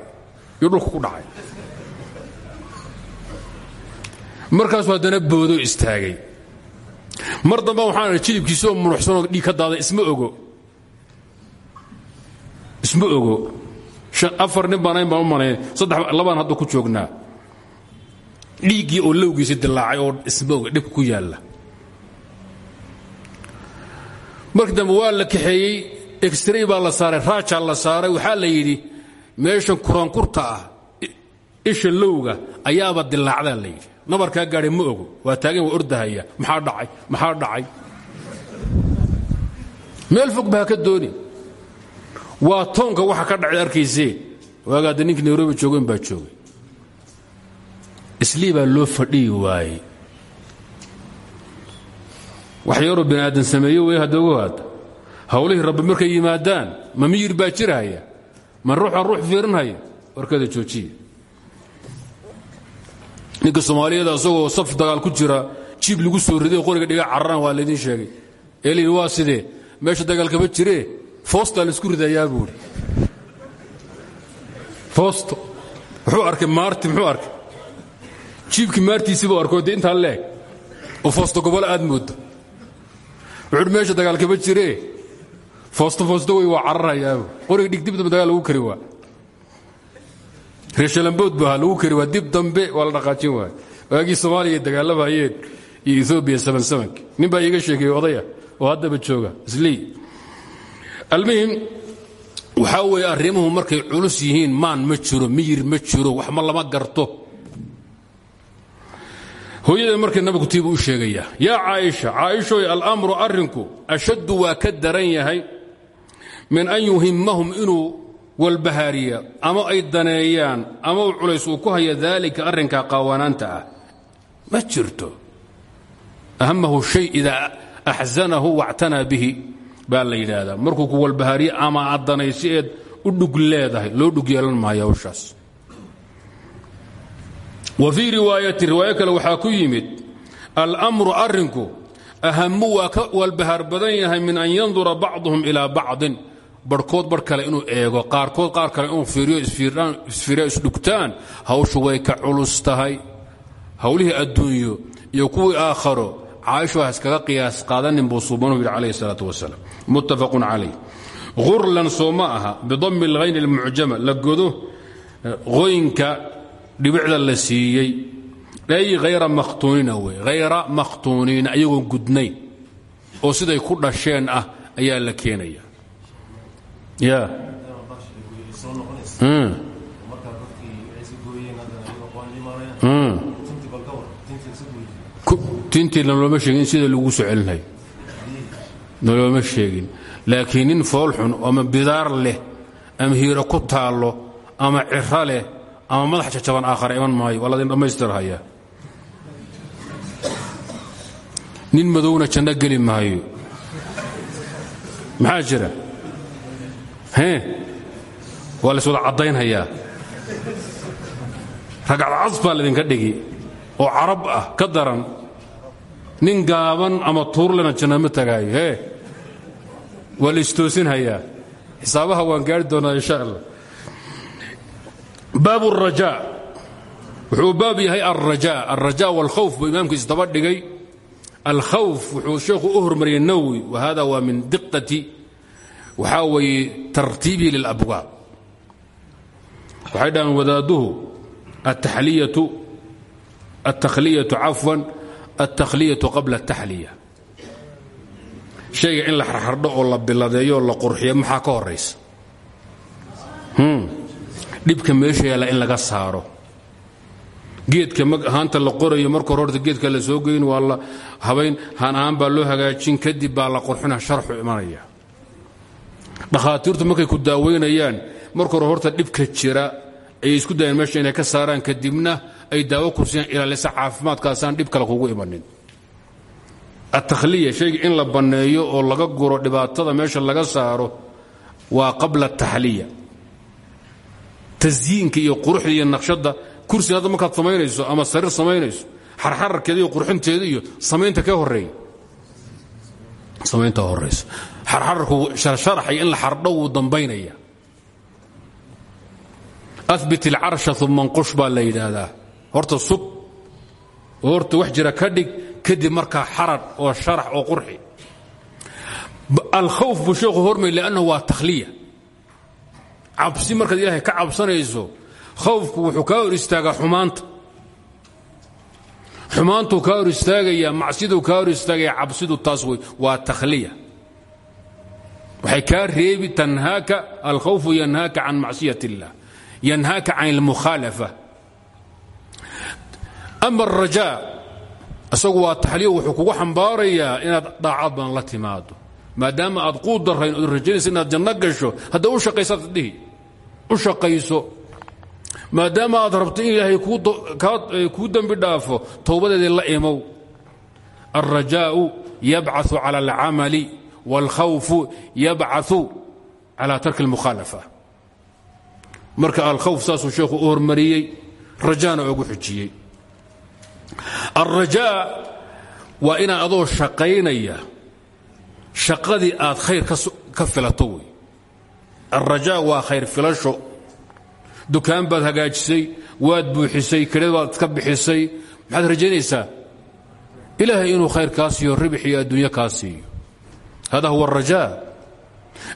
iyo dhulka ku dhacay markaasuu haddana boodo istaagay. Mar damba waxaan idhi jilibkiisoo munuxsanoo dhiig ka daaday isma ogo. Isma ogo. Afar nin baan ayn baan u malayn saddex labaan hadda ku joognaa. Dhiiggii oo lowgiisa dilaacay oo isma oga dhibka ku yaalla. Markii dambe waa la kaxeeyey extray baa la saaray raajaa la saaray waxaa la yidhi meeshan kurankurta ah isha lowga ayaaba dilaacdaa la yidhi. Nabarkaa gaadhay ma ogo waa taagan waa ordahaya maxaa dhacay maxaa dhacay? Meel fog ba ka dooni. Waa toonka waxa ka dhacay arkayseen waagaadda ninkii nairobi joogeen baa joogay. Islii loo fadhiyi waayey wax yaroo aadan sameeyo wey hadda ogo hadda hawlihii markay yimaadaan ma baa jirhaya ma ruuxan ruux fiirinhaya warkada joojiya. Ninka soomaaliyeed asagoo saf dagaal ku jira jiib lagu soo riday qoriga dhiga cararaan waa laydin sheegay. Ee layidhi waa sidee? Meesha dagaal kama jiree foostaa la isku ridayaa buuri foosto wuxuu arkay? Maarti muxuu arkay? Jiibkii maartiisiibuu arkoo dee intaa leeg. Oo foosto gobolo aad mooddo. Wuxuuhi meesha dagaal kama jiree foosto foosto wey waa cararayaabu qoriga dhig dib dambe dagaal lagu kari waa. Reeshalambood bu lagu kari waa dib dambe waa dhaqaajin waay waagii soomaaliya dagaalamayeen iyo ethoobiya sabansamanki nin baa iiga odaya oo haddaba jooga islii almuhim waxaa weeye arrimuhu markay culus yihiin maan ma jiro miyir ma jiro wax ma lama garto. Hooyada markay nabigu tiibuu u sheegayaa yaa caaisha caaishoy alamru arrinku ashaddu waa ka daran yahay min an yuhimmahum inuu walbahaariya ama ay daneeyaan ama u culays uu ku haya daalika arrinka qaawanaanta ah. Ma jirto. Ahamahu shay idaa axzanahu wactanaa bihi baa la yidhaahdaa. Markuu ku walbahaariye ama aad u dhug leedahay loo dhug yeelan maayo hawshaas. Wa fii riwaayati riwaayo kale ku yimid almru arrinku ahamu waa ka walbahaar badan yahay min an yandura bacduhum ilaa bacdin barhkood bar kale inuu eego qaarkood qaar kale inuu fiiriyo isfiiriyo isdhugtaan hawshu way ka culus tahay. Hawlihii adduunyo iyo kuwii aakharo caaishu ha iskaga qiyaas qaadanin buu suubanuhu yidhi calayhi salaatu wasalaam. Muttafaqun calayh. Hurlan soo ma aha bidami alhayn almucjama la godo qoynka dhibicda la siiyey. Ay hayra makhtuunina wey hayra makhtuuniina ayagoon gudnayn oo siday ku dhasheen ah ayaa la keenaya ya tintii nalooma sheegin sida lagu soo celinay nalooma sheegin. Laakiin nin foolxun ama bidaar leh ama hiiro ku taallo ama ciro leh ama madax jajaban aakhara iman maayo waa ladin dhammaystirhayaa nin madowna janno geli maayo. Maxaa jira waa lays wada caddaynhayaa ragcadcas baa laydinka dhigi oo carab ah ka daran nin gaaban ama tuurlena jannama tagaayo hee waa la istoosinhayaa xisaabaha waan gaari doonaa insha allah baab الrajaa wuxuu baab yahay alraja alraja wاlkhawf buu imaamku isdaba dhigay alkhawf wuxuu sheekhu u hormariyey nawowi wa hada waa min diqati waxaa weeye tartiibihi lilabwaab waxay dhahaan wadaadduhu ataxliyatu altakhliyatu cafwan altakhliyatu qabla اtaxliya shayga in la xarxardho oo la biladeeyo la qurxiyo maxaa ka horaysa dhibka meesha yaalla in laga saaro. Geedka haanta la qorayo marka horta geedka la soo geyn waa la habayn haan baa loo hagaajin kadib baa la qurxina sharxu imanaya dhakhaatiirtu markay ku daaweynayaan marka hore horta dhibka jira ayay isku dayeen meesha inay ka saaraan kadibna ay daawo kursiyaan ilaalisa caafimaadkaasaan dhib kale kugu imanin. Atakhliya shayga in la banneeyo oo laga guro dhibaatada meesha laga saaro waa qabla ataxliya tasyiinka iyo quruxda iyo naqshadda kursi hadda markaad samaynayso ama sariir samaynayso xarxararkeeda iyo qurxinteeda ka horreeya samaynta horaysa xarxararku sharsharaxaya in la xardho wuu dambaynaya. Abit ilcarsha uma nqush baa la horta oo horta wax jira ka kadib markaa xarad oo sharax oo qurxi. Alkhawf buu sheekhu hormay lannahu waa takhliya. Cabsi markaad ilaahay ka cabsanayso khawfku wuxuu kaa hor istaagaa xumaanta. Xumaantuu kaa hor istaagayaa macsiduu kaa hor istaagaya cabsidu taas wey takhliya waxay kaa reebi tanhaaka alkhawfu yanhaaka can macsiyat اllah yanhaaka can اlmukhaalafa ama الrajaa isagu waa taxliyo wuxuu kugu xambaarayaa inaad daacad badan la timaado maadaama aad quu darayn ood rajaynaysa inaad janno gasho hadda u shaqaysaad dhihi u shaqayso maadaama aad rabto in ilaahay kuu dembi dhaafo towbadeedii la imow alrajaau yabcaثu calى اlcamali wاlkhawfu yabcaثu calى tarki اlmukhaalafa marka alkhawf saasuu sheekhu u hormariyey rajaana ogu xujiyey alrajaa waa inaad adoo shaqaynaya shaqadii aad khayr ka filato wey alrajaa waa khayr filasho dukaan baad hagaajisay waad buuxisay kedhad baad ka bixisay maxaad rajaynaysaa ilaahay inuu khayr kaa siiyo ribix iyo adduunyo kaa siiyo hada huwa arajaa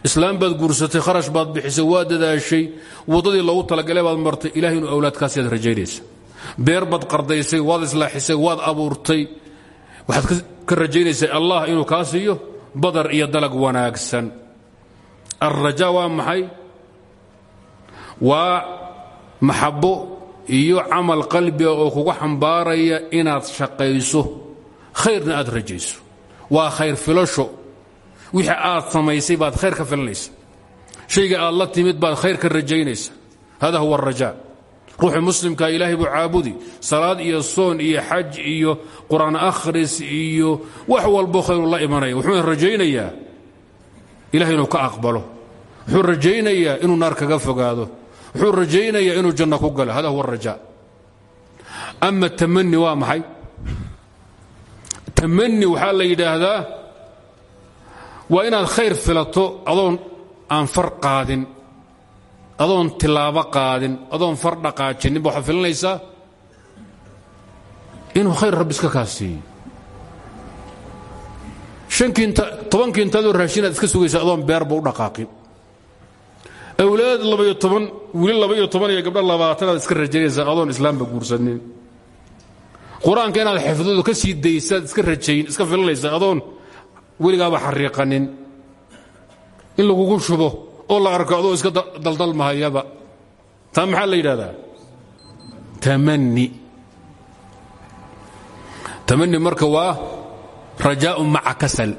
islaam baad guursatay kharash baad bixisay waad dadaashay waddadii loogu talagalay baad martay ilahay inuu awlaad kaa siiyaad rajaynaysa. Beer baad qardaysay waad islaaxisay waad abuurtay. Waxaad ka rajaynaysaa allah inuu kaa siiyo badar iyo dalag wanaagsan. Alrajaa waa maxay? Waa maxabo iyo camal qalbiga oo kugu xambaaraya inaad shaqayso. Khayrna aad rajayso. Waa khayr filasho wixii aad samaysay baad khayr ka filanaysa. Shayga aad la timid baad khayr ka rajaynaysa. Hada huwa arajaa ruuxu muslimka ilaahay buu caabudi. Salaad iyo soon iyo xaj iyo qur'aan akhris iyo wax walbo khayru la imanaya. Wuxuuna rajaynayaa ilahay inuu ka aqbalo. Wuxuu rajaynayaa inuu naar kaga fogaado. Wuxuu rajaynayaa inuu janno ku galo. Hada huwa arajaa ama tamani waa maxay? Tamani waxaa la yidhaahdaa waa inaad khayr filato adoon aan far qaadin adoon tilaabo qaadin adoon far dhaqaajinin ba waxaad filanaysaa inuu khayr rabbi iska kaa siiyo. Tobankii intaadoo raashinaad iska sugaysa adoon beerba u dhaqaaqin. Awlaad labaiyo toban wili labaiyo toban iyo gabdha labaatanaad iska rajaynaysaa adoon islaamba guursanin qur'aanka inaad xifdado ka sii daysaad iska rajayn iska filanaysaa adoon weligaaba xariiqanin. In lagugu shubo oo la arko iska daldalmahayaba taa maxaa la yidhahdaa tamani marka waa rajaaun maca kasal.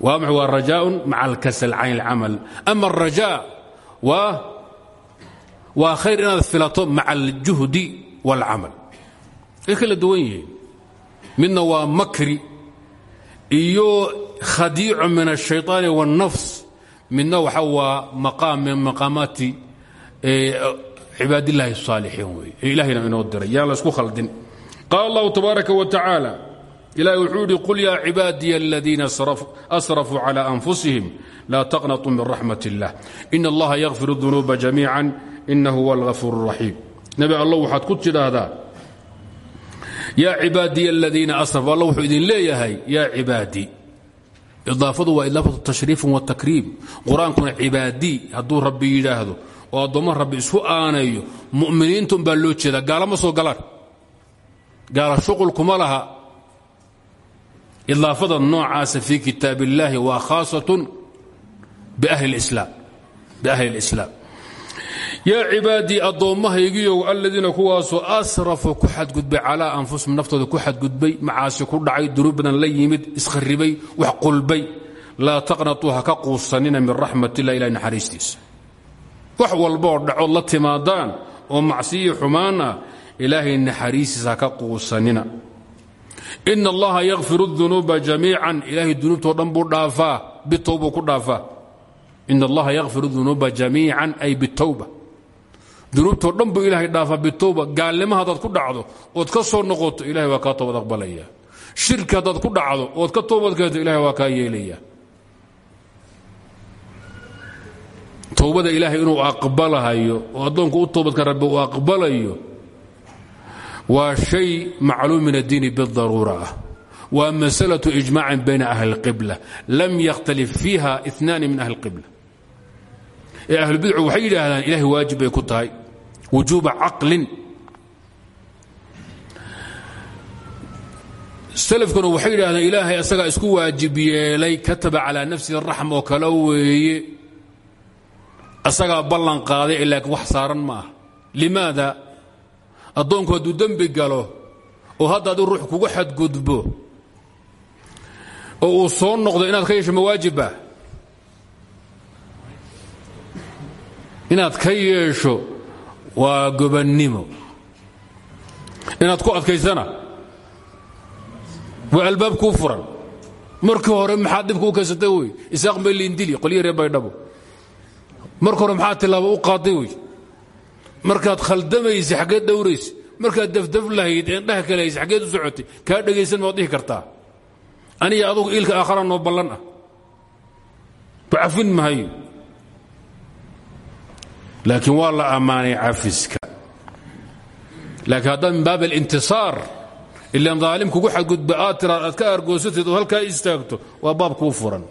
Waa rajaaun maca alkasal can ilcamal ama alrajaa waa waa khayr inaad filato maca aljuhdi wاlcamal way kala duwan yihiin. Midna waa makri iyo khadiico min الشhayطaani والnafs midna waxa waa maqaam min maqaamaati cibaadillahi الصaalixiin wey ee ilahayna inoo diray yaan la isku khaldin qaal allahu tabaaraka wa tacaala ilahi wuxuu yidhi qul yaa cibaadiya aladiina asrafuu cala anfusihim laa taqnatuu min raxmat illah in allaha yakfir dunuuba jamiica inahu huwa algafuur raxiim nebi allow waxaad ku tidhaahdaa yaa cibaadiya aladiina asrafuu alla wuxuu idin leeyahay yaa cibaadii idaafadu waa idaafatu tashriifin wa takriim. Qur'aankuna cibaadii hadduu rabbi yidhaahdo oo addoomma rabbi isku aaneeyo mu'miniintun baa loo jeedaa gaalama soo galaan. Gaala shuqul kuma laha. Idaafada noocaasa fii kitaab illaahi waa khaasatun biahli اlislaam yaa cibaadii addoommahaygiyow aladiina kuwaasoo asrafuu ku xadgudbay calaa anfusihim naftooda ku xadgudbay macaasi ku dhacay dunuub badan la yimid iskharibay wax qulbay laa taqnatuu ha ka quusanina min raxmat illah ilahi naxariistiisa. Wax walbaoo dhacood la timaadaan oo macsiyi xumaan ah ilaahay naxariistiisa ka quusanina. Ina allaha yakfir dunuuba jamiican ilaahay dunuubtoo dhan buu dhaafaa bitowbuu ku dhaafaa. Ina allaha yakfir dunuuba jamiican ay bitowba dunuubtoo dhan buu ilaahay dhaafaa bitowba gaalnimo haddaad ku dhacdo ood ka soo noqoto ilahay waa kaa toobad aqbalaya. Shirki haddaad ku dhacdo ood ka toobad keento ilahay waa kaa yeelaya. Towbada ilaahay inuu aqbalahayo oo addoonku u toobadka rabbi uu aqbalayo waa shay macluum min addiini bidaruura ah. Waa masalatu ijmaacin bayna ahli اlqibla lam yakhtalif fiiha inaani min ahli اlqibla ee ahlubidcu waxay yidhaahdaan ilahay waajib bay ku tahay. Wujuuba caqlin. Salafkuna waxay yidhahdeen ilaahay asagaa isku waajib yeelay kataba calaa nafsihi raxm oo kale weeye. Ballan qaaday laakiin wax saaran ma ah limaada? Addoonku hadduu galo oo hadda adu ruux kugu xadgudbo oo soo noqdo inaad ka yeesho mawaajibba inaad ka yeesho waa gobannimo. Inaad ku adkaysana waa albaab kuu furan. Markii hore maxaad dhibka u kaysatay wey isaaq melindili qolyo reer baydhabo marka hore maxaad tilaabo u qaaday wey markaad khaldamaysa xaggeed dhowraysa markaad dafdaf lahayd een dhaha kale haysa xaggeed u socotay kaa dhegaysan maad dhihi kartaa. Aniga adugu iilka aakhara noo ballan ah. Cafin mahayo laakiin waa la ammaanay cafiska. Laakiin haddaad min baab alintisaar ilaan daalim kugu xadgudba aad tiraad aad ka argoosatid oo halkaa istaagto waa baab kuu furan.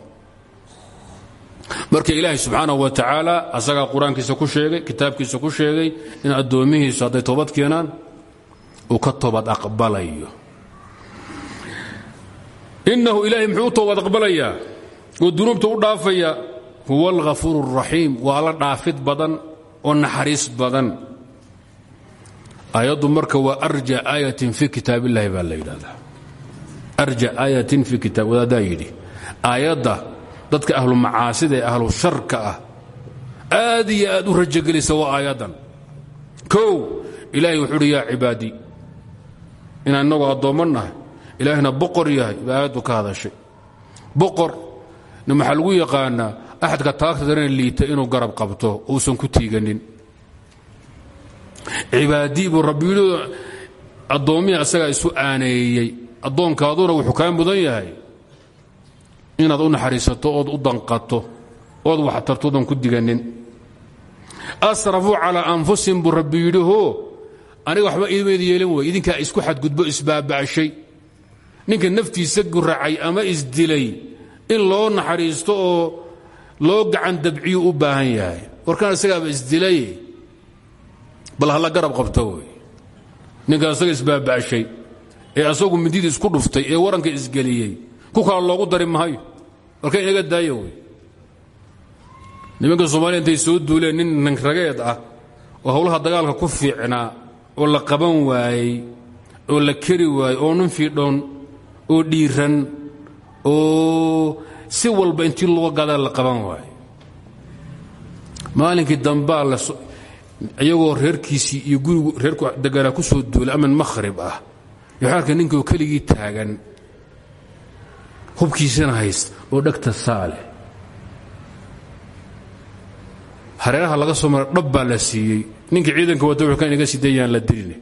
Marka ilaahay subxaanahu wa tacaala asagaa qur'aankiisa ku sheegay kitaabkiisa ku sheegay in addoommihiisu hadday toobad keenaan uu ka toobad aqbalayo. Innahu ilaahay muxuu u toobad aqbalayaa? Oo dunuubta u dhaafaya? Huwa alghafuur اraxiim waa la dhaafid badan oo naxariis badan. Aayaddu marka waa arja aayatin fi kitaab illahi baa la yidhahdaa arja aayatin fi kitaab wadaadaa yidhi. Aayadda dadka ahlu macaasida ahlu sharka ah aad iyo aad u rajogelisa waa aayaddan. Kow ilaahay wuxuu yaa cibaadii inaan innagoo addoommo nahay ilaahina yahay aayaddu ka hadashay. Boqor lagu yaqaanaa axadka taagta darana liita inuu garab qabto uusan ku tiiganin. Cibaadii buu rabbi yidhi addoommihii asagaa isu aaneeyey. Addoonkaaduna wuxuu kaa mudan yahay inaad u naxariisato ood u danqato ood waxtarto odan ku diganin. Asrafuu calaa anfusihim buu rabbi yidhi hoo aniga waxba iimayda yeelan wey idinkaa isku xadgudbo isbaaba'shay ninka naftiisa guracay ama isdilay in loo naxariisto oo loo gacan dabciyu u baahan yahay. Warkaan isagaaba isdilay bal hala garab qabto wey ninka isaga isbaaba'shay ee asagu mididii isku dhuftay ee waranka isgeliyey ku kala loogu dari maayo. Warka inaga daaya wey nimanka soomaliya intay soo duuleen nin nanrageed ah oo howlaha dagaalka ku fiicnaa oo la qaban waayey oo la keri waayey oo nin fiidhoon oo dhiiran oo si walba intii loo gadaa la qaban waayo. Maalinkii dambaa iyagoo reerkiisii iyo gurigu reerku deganaa ku soo duulay aman makhrib ah. Yoxaarka ninkaoo keligii taagan hubkiisana hayst oo dhegta saaleh hareeraha laga soo mara dhab baa la siiyey. Ninkii ciidanka wata wuxuu kan inaga sidayaan la diline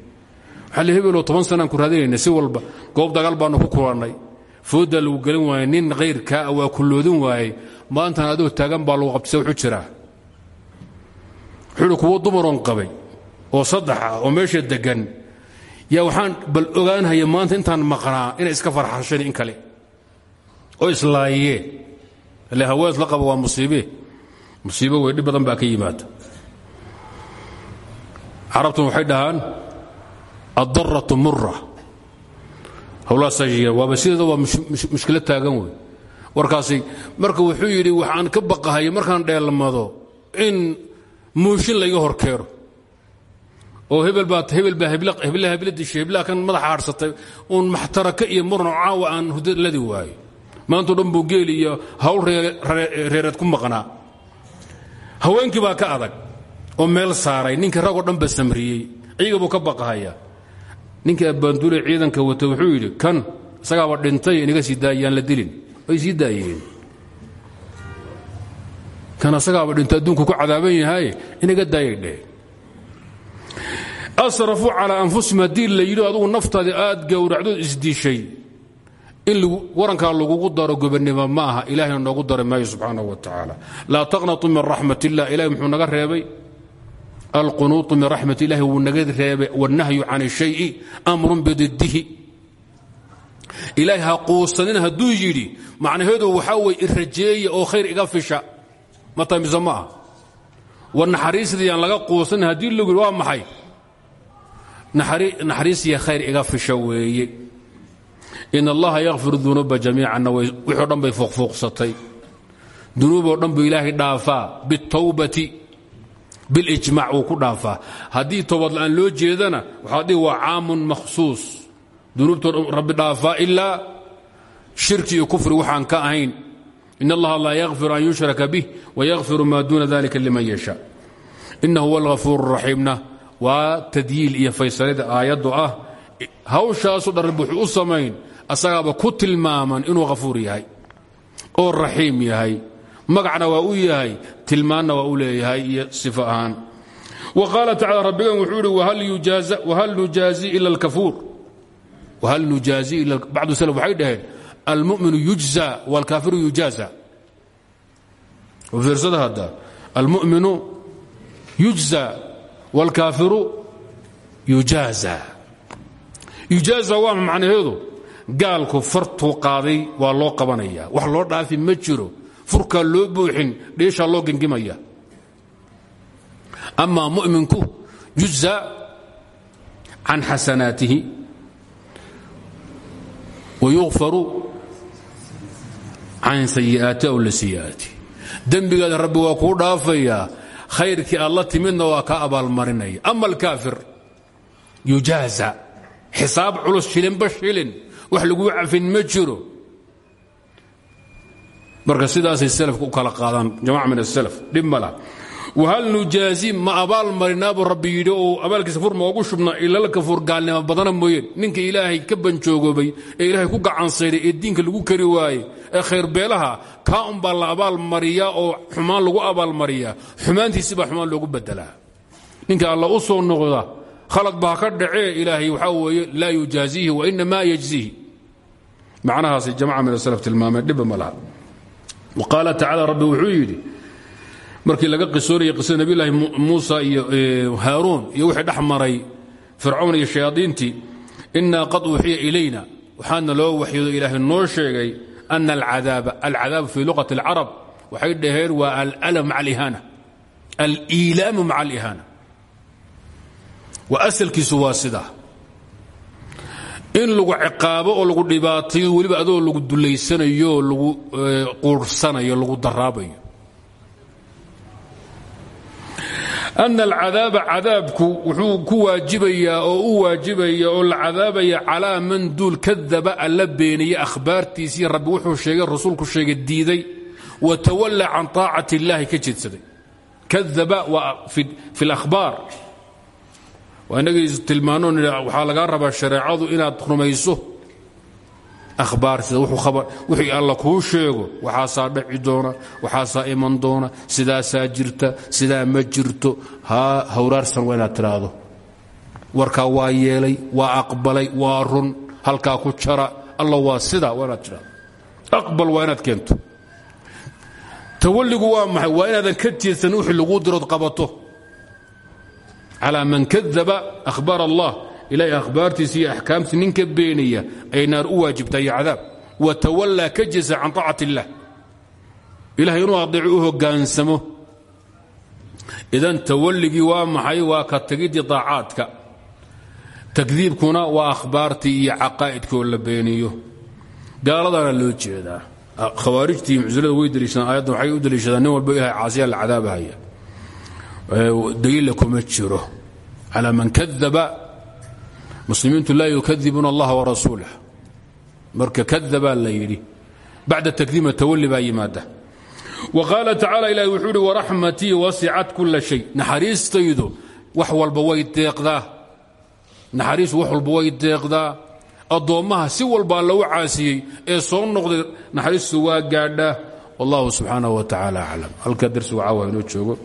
waxaa la hebeloo toban sanaan ku raadinayna si walba goob dagaal baanu ku kulannay fooddaa lagu gelin waayey nin khayrkaa waa kulloodin waayey maantan adoo taagan baa lagu qabtisa wuxuu jiraa. Wuxuu hi kuwo dumaroon qabay oo saddex ah oo meesha deggan yaa waxaan bal ogaanhaya maanta intaan maqnaa inay iska farxashan in kale. Oo islaayeen ile haweenis la waa musiibe. Musiibo wey dhib badan baa ka yimaada. Carabtun waxay dhahaan addaratu mura waaba sideeda waa mushkilo taagan wey. Warkaasi marka wuxuu yidhi waxaan ka baqahaya markaan dheelmado in muushin layga hor keeno. Oo hebel baa hebla dishay heblaha kan madaxa hadhsatay uun maxtaraka iyo muran oo caawa aan hudladi waayo maantao dhan buu geel iyo hawl reereed ku maqnaa. Haweenkii baa ka adag oo meel saaray ninkii ragoo dhan ba samriyey ka baqahaya ninkii abbaanduule ciidanka wata wuxuu yidhi kan isagaaba dhintay inaga sii la dilin. Way sii daayeen. Kan asagaaba dhinto adduunku ku cadaaban yahay inaga daayay dheh. Asrafuu anfusihim haddii la yidhi adugu naftaadi aad gowracdood isdishay in warankaa lagugu daro gobannimo ma aha noogu dari maayo subxaanahu wa tacaala. Laa taqnatuu min raxmat illah ilahay muxuu naga reebay alqunuuطu min raxmat illahi wuu naga reebay wاnnahyu can الshayi amrun bididdihi ilaahay ha quusanin hadduu yidhi macnaheedu waxaa weye irajeeya oo khayr iga fisha ma tamise ma ah war naxariisdayaan laga quusanin haddii lagu yidhi waa maxay naxariisiya khayr iga fisha weeye in allaha yakfir dunuuba jamiicanna wixoo dhan bay fuuqfuuqsatay dunuuboo dhan buu ilaahay dhaafaa bitawbati bilijmac wuu ku dhaafaa. Haddii toobad la'aan loo jeedana waxaa dhihi waa caamun makhsuus. Dunuubtoo dhan rabbi dhaafaa ilaa shirki iyo kufri waxaan ka ahayn. In allaha laa yakfir an yushraka bih wayakfiru maa duuna dalika liman yasha inahu huwa alghafuur raxiimna waa tadyiil iyo faysalida aayaddu ah. Hawshaasu dhan rabbi wuxuu u ku tilmaaman inuu hafuur yahay oo raxiim yahay magacna waa u yahay tilmaanna waa u leeyahay iyo sifo ahaan. Wa qaala tacala rabbigan wuxuu ihi wahal nujaazi ila alkafuur. Whal nujaazi bacdu salaf waxay dhaheen almuminu yujza wاlkaafiru yujaaza. Fiirsada hadda almuminu yujza wاlkaafiru yujaaza. Yujaaza waa macnaheedu gaalku fartuu qaaday waa loo qabanaya wax loo dhaafi ma jiro furkaa loo buuxin dheeshaa loo gengimaya amaa muminku yujza can xasanaatihi wayukfaru can sayi'aati aw lasiyi'aati dembigaada rabbi waa kuu dhaafayaa khayrkii aad la timidna waa kaa abaalmarinaya. Ama alkaafir yujaaza xisaab culus shilinba shilin wax laguu cafin ma marka sidaasay selafka u kala qaadaan jamaca min asalaf dhib ma lah wahal nujaazi ma abaal marinaabuu rabbi yidhi oo abaalkiisa fur moogu shubna ilalka fur gaalnimo badana mooyeen ninka ilaahay ka banjoogoobay ee ilaahay ku gacansayday ee diinka lagu kari waaye ee khayrbeelaha kaa unbaa la abaal mariyaa oo xumaan lagu abaalmariyaa xumaantiisi baa xumaan loogu bedelaa ninka alla u soo noqda khalad baa ka dhacee ilaahay waxaa weeye laa yujaaziihi wainamaa yajziihi macnahaas jamaca min asalaf tilmaameen dhibba ma laha qaala tacala rabbi wuxuu yidhi markii laga qisoonayay qisada nabiyulaahi muusa iyo haaruun iyo wixii dhex maray fircawn iyo shayaadiintii inaa qad uuxiya ilayna waxaana loo waxyoodo ilaahay noo sheegay ana alcadaaba alcadaabu fii luqati اlcarab waxay dhaheen waa alalam maca alihaana aliilaamu wa asalkiisu waa sidaa in lagu ciqaabo oo lagu dhibaatayo weliba adoo lagu dulaysanayo lagu eh, quursanayo lagu daraabayo. Ana alcadaaba cadaabku wuxuu ku waajibayaa oo u waajibaya oo la cadaabaya calaa man duul kadaba alla beeniyey akhbaartiisii rabbi wuxuu sheegay rasuulku sheegay diiday watawallaa can taacati illaahi ka jedsaday kadaba waa fi اlahbaar inagii tilmaano waxaa lagaa rabaa shareecadu inaad rumayso. Ahbaar sida wixii alla kuu sheego waxaasaa dhaci doona waxaasaa iman doona sidaasaa jirta sidaa ma jirto. Haa hawraarsan waa inaad tidhaahdo. Warkaa waa yeelay waa aqbalay waa run halkaa ku jara. Alla waa sidaa waa inaad aqbal waa inaad tawalligu waa maxay? Waa inaadan ka jeedsan wixii laguu dirood qabato calaa man kadaba ahbaar allah ilahay akhbaartiisa iyo axkaamtii ninka beenaya ay naar u waajibtaa iyo cadaab wa tawallaa ka jesa can طaacat اllah ilahay inuu adeeco u hogaansamo idan tawalligii waa maxay waa ka tegiddii طaacaadka takdiibkuna waa akhbaartii iyo caqaa'idkoo la beeniyo gaaladana loo jeedaa khawaarijtii mucsilada way deliishadaan aayaddan waxay u deliishadaan nin walba ilahay caasiya la cadaabahaya daliila kuma jiro. Calى man kadaba muslimiintu laa yukadibuuna allaha warasuulah marka kadabaa la yidhi bacda takdiima tawali baa yimaada. Wa qaala tacala ilahi wuxuu uhi waraxmatii wasicat kula shay. Naxariistaydu wax walba way deeqdaa. Naxariistu wax walba way deeqdaa. Si walbaa lagu caasiyey ee soo noqday naxariistu waa gaadhaa. Wallahu subxaanaه wa tacaala aclam. Halka darsigu caawa inoo joogo